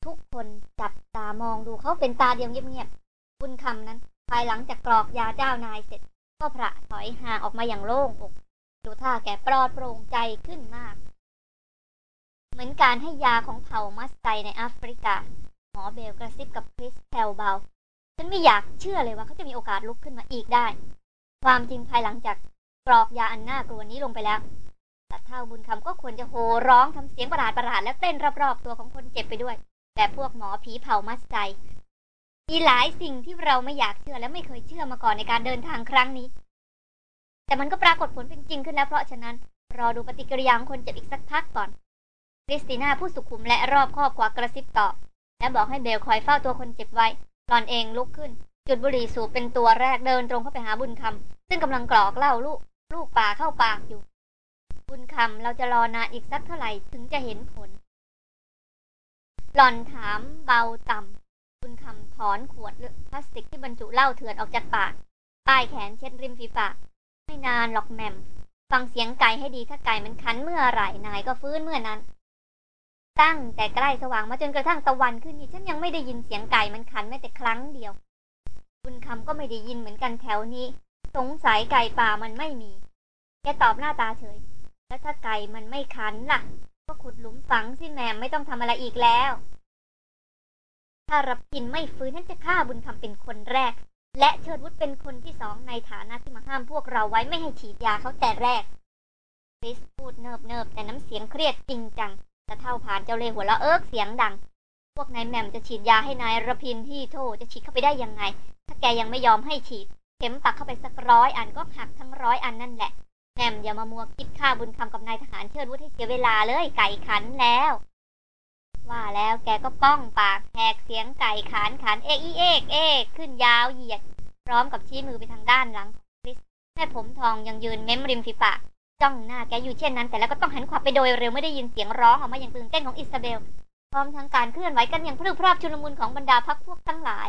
ทุกคนจับตามองดูเขาเป็นตาเดียวเงียบๆบุญคำนั้น ภายหลังจากกรอกยาเจ้านายเสร็จ ก็ผละถอยห่างออกมาอย่างโล่งอกดูท่าแกปลอดโปร่งใจขึ้นมาก เหมือนการให้ยาของเผ่ามัสไซในแอฟริกา หมอเบลกระซิบกับคริสแพลเบาฉันไม่อยากเชื่อเลยว่าเขาจะมีโอกาสลุกขึ้นมาอีกได้ ความจริงภายหลังจากกรอกยาอันน่ากลัวนี้ลงไปแล้วแต่เท่าบุญคำก็ควรจะโห่ร้องทำเสียงประหลาดประหลาดแล้วเต้นรอบๆตัวของคนเจ็บไปด้วยแบบพวกหมอผีเผ่ามัสไซ มีหลายสิ่งที่เราไม่อยากเชื่อและไม่เคยเชื่อมาก่อนในการเดินทางครั้งนี้ แต่มันก็ปรากฏผลเป็นจริงขึ้นแล้วเพราะฉะนั้น รอดูปฏิกิริยาของคนเจ็บอีกสักพักก่อนคริสติน่าผู้สุขุมและรอบคอบกว่ากระซิบตอบและบอกให้เบลคอยเฝ้าตัวคนเจ็บไว้หลอนเองลุกขึ้น จุดบุหรี่สูบเป็นตัวแรกเดินตรงเข้าไปหาบุญคำซึ่งกำลังกรอกเหล้าลูก ลูกป่าเข้าปากอยู่ บุญคำเราจะรอนานอีกสักเท่าไหร่ถึงจะเห็นผล หลอนถามเบาต่ำ บุญคำถอนขวดพลาสติกที่บรรจุเหล้าเถื่อนออกจากปากป้ายแขนเช็ดริมฝีปาก ไม่นานหรอกแมม ฟังเสียงไก่ให้ดีถ้าไก่มันคันเมื่อไหร่นายก็ฟื้นเมื่อนั้น ตั้งแต่ใกล้สว่างมาจนกระทั่งตะวันขึ้นนี่ฉันยังไม่ได้ยินเสียงไก่มันคันแม้แต่ครั้งเดียว บุญคำก็ไม่ได้ยินเหมือนกันแถวนี้ สงสัยไก่ป่ามันไม่มี แกตอบหน้าตาเฉย แล้วถ้าไก่มันไม่ขันล่ะ ก็ขุดหลุมฝังสิแหมมไม่ต้องทำอะไรอีกแล้ว ถ้ารับพินไม่ฟื้นนั่นจะฆ่าบุญคำเป็นคนแรก และเชิดวุฒเป็นคนที่สองในฐานะที่มาห้ามพวกเราไว้ไม่ให้ฉีดยาเขาแต่แรกคริสพูดเนิบเนิบแต่น้ำเสียงเครียดจริงจังจะเท่าผ่านเจ้าเล่หัวเราะเอิกเสียงดัง พวกนายแหม่มจะฉีดยาให้นายระพินที่โทจะฉีดเข้าไปได้ยังไง ถ้าแกยังไม่ยอมให้ฉีด เข็มปักเข้าไปสักร้อยอันก็หักทั้งร้อยอันนั่นแหละแหม่มอย่ามามัวคิดค่าบุญคำกับนายทหารเชิดวุฒให้เสียเวลาเลยไก่ขันแล้ว ว่าแล้วแกก็ป้องปากแหกเสียงไก่ขานขานเอกอีเอกเอกขึ้นยาวเหยียด พร้อมกับชี้มือไปทางด้านหลังของคริสแม่ผมทองยังยืนเม้มริมฝีปากจ้องหน้าแกอยู่เช่นนั้น แต่แล้วก็ต้องหันขวับไปโดยเร็วไม่ได้ยินเสียงร้องออกมาอย่างตื่นเต้นของอิสซาเบล พร้อมทั้งการเคลื่อนไหวกันอย่างพรึบพราบชุลมุนของบรรดาพักพวกทั้งหลาย